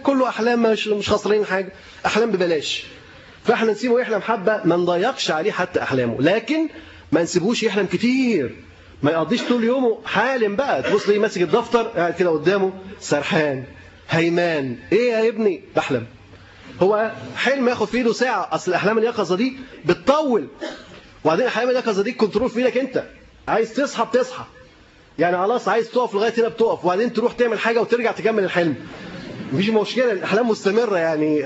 كله أحلام مش مش خسرين حاجة. أحلام ببلاش. فإحنا نسيبه يحلم حبة ما نضيقش عليه حتى أحلامه. لكن ما نسيبوش يحلم كتير. ما يقضيش طول يومه حالم بقى. تبص ليه ماسك الدفتر قاعد كده قدامه سرحان هيمان. إيه يا ابني؟ بحلم. هو حلم ياخد في إيده ساعة. أصل الاحلام اليقظة دي بتطول. وبعدين الاحلام اليقظة دي كنترول في إيدك أنت. عايز تصحى بتصحى. يعني خلاص عايز تقف لغاية هنا بتقف وبعدين تروح تعمل حاجة وترجع تكمل الحلم. مفيش مشكلة الأحلام مستمرة يعني.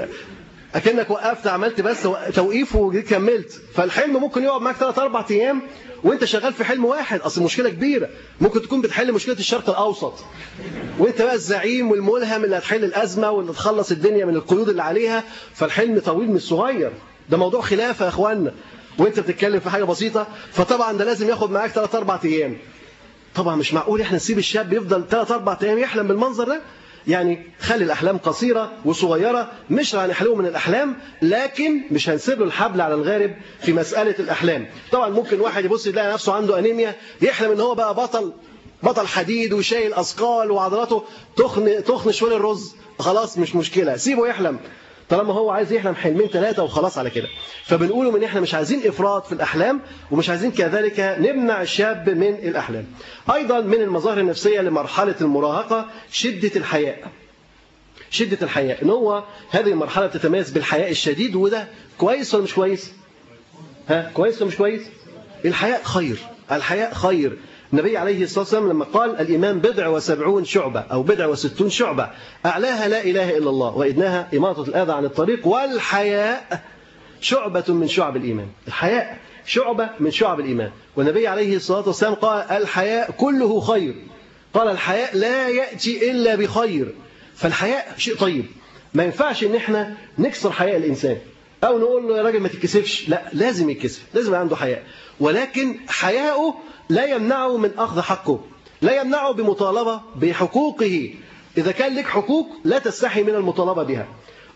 أكنك وقفت عملت بس توقيف وجيت كملت. فالحلم ممكن يقعد معاك 3 4 أيام وأنت شغال في حلم واحد. أصل مشكلة كبيرة. ممكن تكون بتحل مشكلة الشرق الأوسط. وأنت بقى الزعيم والملهم اللي هتحل الأزمة واللي تخلص الدنيا من القيود اللي عليها. فالحلم طويل مش صغير ده موضوع خلافه يا اخوانا وأنت بتتكلم في حاجة بسيطة. فطبعا ده لازم ياخد معاك 3 4 أيام. طبعا مش معقول إحنا نسيب الشاب يفضل 3 4 أيام يحلم بالمنظر ده. يعني خلي الأحلام قصيرة وصغيرة مش هنحلمه من الأحلام لكن مش هنسيب له الحبل على الغارب في مسألة الأحلام. طبعا ممكن واحد يبص يلاقي نفسه عنده أنيميا يحلم إن هو بقى بطل بطل حديد وشايل أثقال وعضلاته تخن تخن شوية الرز. خلاص مش مشكلة سيبه يحلم. طالما هو عايز يحلم حلمين ثلاثة وخلاص على كده. فبنقوله من إحنا مش عايزين إفراط في الأحلام ومش عايزين كذلك نمنع الشاب من الأحلام. أيضا من المظاهر النفسية لمرحلة المراهقة شدة الحياء. شدة الحياء. إن هو هذه المرحلة تتميز بالحياء الشديد وده كويس ولا مش كويس؟ ها؟ كويس ولا مش كويس؟ الحياء خير. الحياء خير. النبي عليه الصلاة والسلام لما قال الإيمان بضع وسبعون شعبة أو بضع وستون شعبة أعلاها لا إله إلا الله وإدناها إماطة الأذى عن الطريق والحياء شعبة من شعب الإيمان. الحياء شعبة من شعب الإيمان. والنبي عليه الصلاة والسلام قال الحياء كله خير. قال الحياء لا يأتي إلا بخير. فالحياء شيء طيب. ما ينفعش إن إحنا نكسر حياء الإنسان أو نقول له يا راجل ما تتكسفش. لا لازم يتكسف لازم عنده حياء. ولكن حياؤه لا يمنعه من أخذ حقه لا يمنعه بمطالبة بحقوقه. إذا كان لك حقوق لا تستحي من المطالبة بها.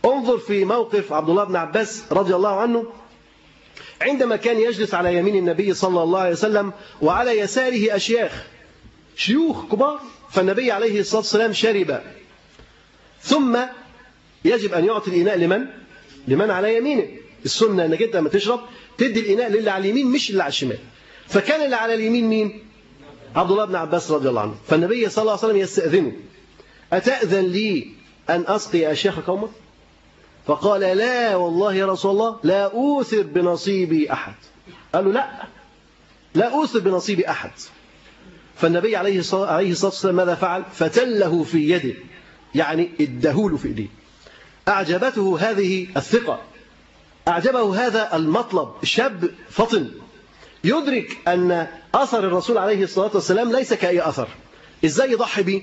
انظر في موقف عبد الله بن عباس رضي الله عنه. عندما كان يجلس على يمين النبي صلى الله عليه وسلم وعلى يساره أشياخ شيوخ كبار فالنبي عليه الصلاة والسلام شرب ثم يجب أن يعطي الإناء لمن؟ لمن على يمينه؟ السنة أنك أنت لما تشرب تدي الإناء للي على اليمين مش اللي على الشمال. فكان اللي على اليمين مين؟ عبد الله بن عباس رضي الله عنه. فالنبي صلى الله عليه وسلم يستأذنه. أتأذن لي أن أسقي أشياخ قومك؟ فقال لا والله يا رسول الله لا أوثر بنصيبي أحد. قال له لا لا أوثر بنصيبي أحد. فالنبي عليه الصلاة والسلام ماذا فعل؟ فتله في يده يعني ادهول في إيديه. أعجبته هذه الثقة. أعجبه هذا المطلب شاب فطن. يدرك أن أثر الرسول عليه الصلاة والسلام ليس كأي أثر. إزاي يضحي بيه؟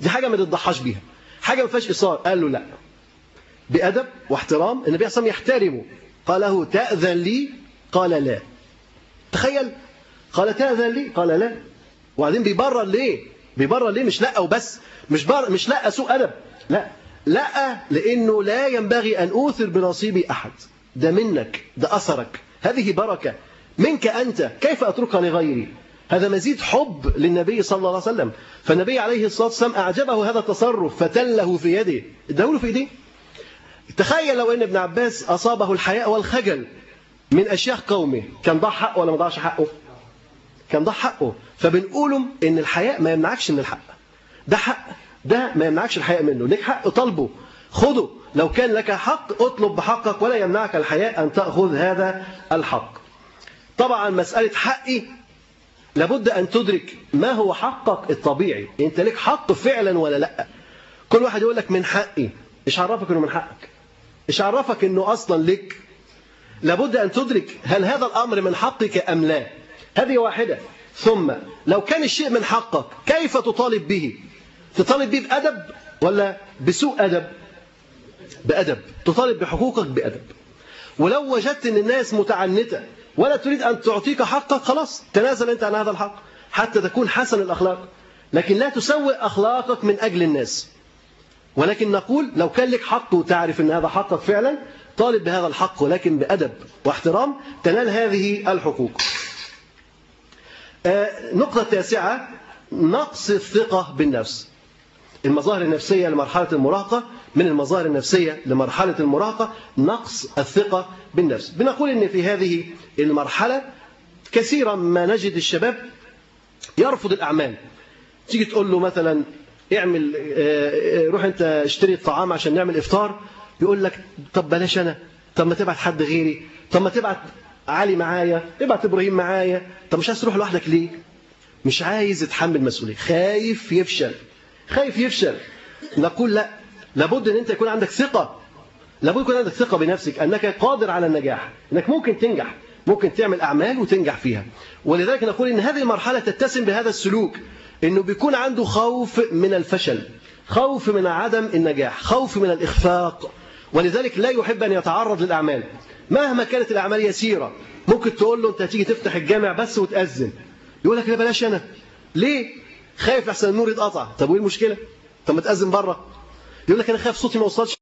دي حاجة ما تضحاش بيها. حاجة ما فيهاش إصرار قال له لا. بأدب واحترام النبي عليه وسلم يحترمه. قال له تأذن لي؟ قال لا. تخيل. قال تأذن لي؟ قال لا. وبعدين بيبرر ليه؟ بيبرر ليه؟ مش لا وبس. مش بر... مش لا سوء أدب. لا. لا لأنه لا ينبغي أن أوثر بنصيبي أحد. ده منك. ده أثرك. هذه بركة. منك أنت كيف أتركها لغيري؟ هذا مزيد حب للنبي صلى الله عليه وسلم. فالنبي عليه الصلاة والسلام أعجبه هذا التصرف فتله في يده. ادهوله في يديه. تخيل لو أن ابن عباس أصابه الحياء والخجل من أشياخ قومه. كان ضاع حقه ولا ما ضاعش حقه؟ كان ضاع حقه. فبنقوله إن الحياء ما يمنعكش من الحق. ده حق ده ما يمنعكش الحياء منه. ليك حق طلبه خده. لو كان لك حق اطلب بحقك ولا يمنعك الحياء أن تأخذ هذا الحق. طبعا مسألة حقي لابد أن تدرك ما هو حقك الطبيعي. أنت لك حق فعلا ولا لأ؟ كل واحد يقول لك من حقي. إيش عرفك أنه من حقك؟ إيش عرفك أنه أصلا لك؟ لابد أن تدرك هل هذا الأمر من حقك أم لا. هذه واحدة. ثم لو كان الشيء من حقك كيف تطالب به؟ تطالب به بأدب ولا بسوء أدب؟ بأدب. تطالب بحقوقك بأدب. ولو وجدت أن الناس متعنتة ولا تريد أن تعطيك حقك خلاص تنازل أنت عن هذا الحق حتى تكون حسن الأخلاق. لكن لا تسوء أخلاقك من أجل الناس. ولكن نقول لو كان لك حق وتعرف أن هذا حقك فعلا طالب بهذا الحق ولكن بأدب واحترام تنال هذه الحقوق. نقطة تاسعة نقص الثقة بالنفس. المظاهر النفسية لمرحلة المراهقة من المظاهر النفسية لمرحلة المراهقة نقص الثقة بالنفس. بنقول إن في هذه المرحلة كثيرا ما نجد الشباب يرفض الأعمال. تيجي تقول له مثلا اعمل روح أنت اشتري الطعام عشان نعمل إفطار يقول لك طب بلاش أنا طب ما تبعت حد غيري طب ما تبعت علي معايا ابعت إبراهيم معايا طب مش عايز تروح لوحدك ليه؟ مش عايز يتحمل مسؤولية. خايف يفشل. خايف يفشل. نقول لا لابد إن أنت يكون عندك ثقة. لابد يكون عندك ثقة بنفسك أنك قادر على النجاح إنك ممكن تنجح ممكن تعمل أعمال وتنجح فيها. ولذلك نقول إن هذه المرحلة تتسم بهذا السلوك إنه بيكون عنده خوف من الفشل خوف من عدم النجاح خوف من الإخفاق. ولذلك لا يحب أن يتعرض للأعمال. مهما كانت الأعمال يسيرة ممكن تقول له أنت هتيجي تفتح الجامع بس وتأذن. يقول لك لا بلاش أنا. ليه؟ خايف أحسن النور يتقطع. طب وإيه المشكلة؟ طب ما تأذن بره. يقول لك أنا خايف صوتي ما يوصلش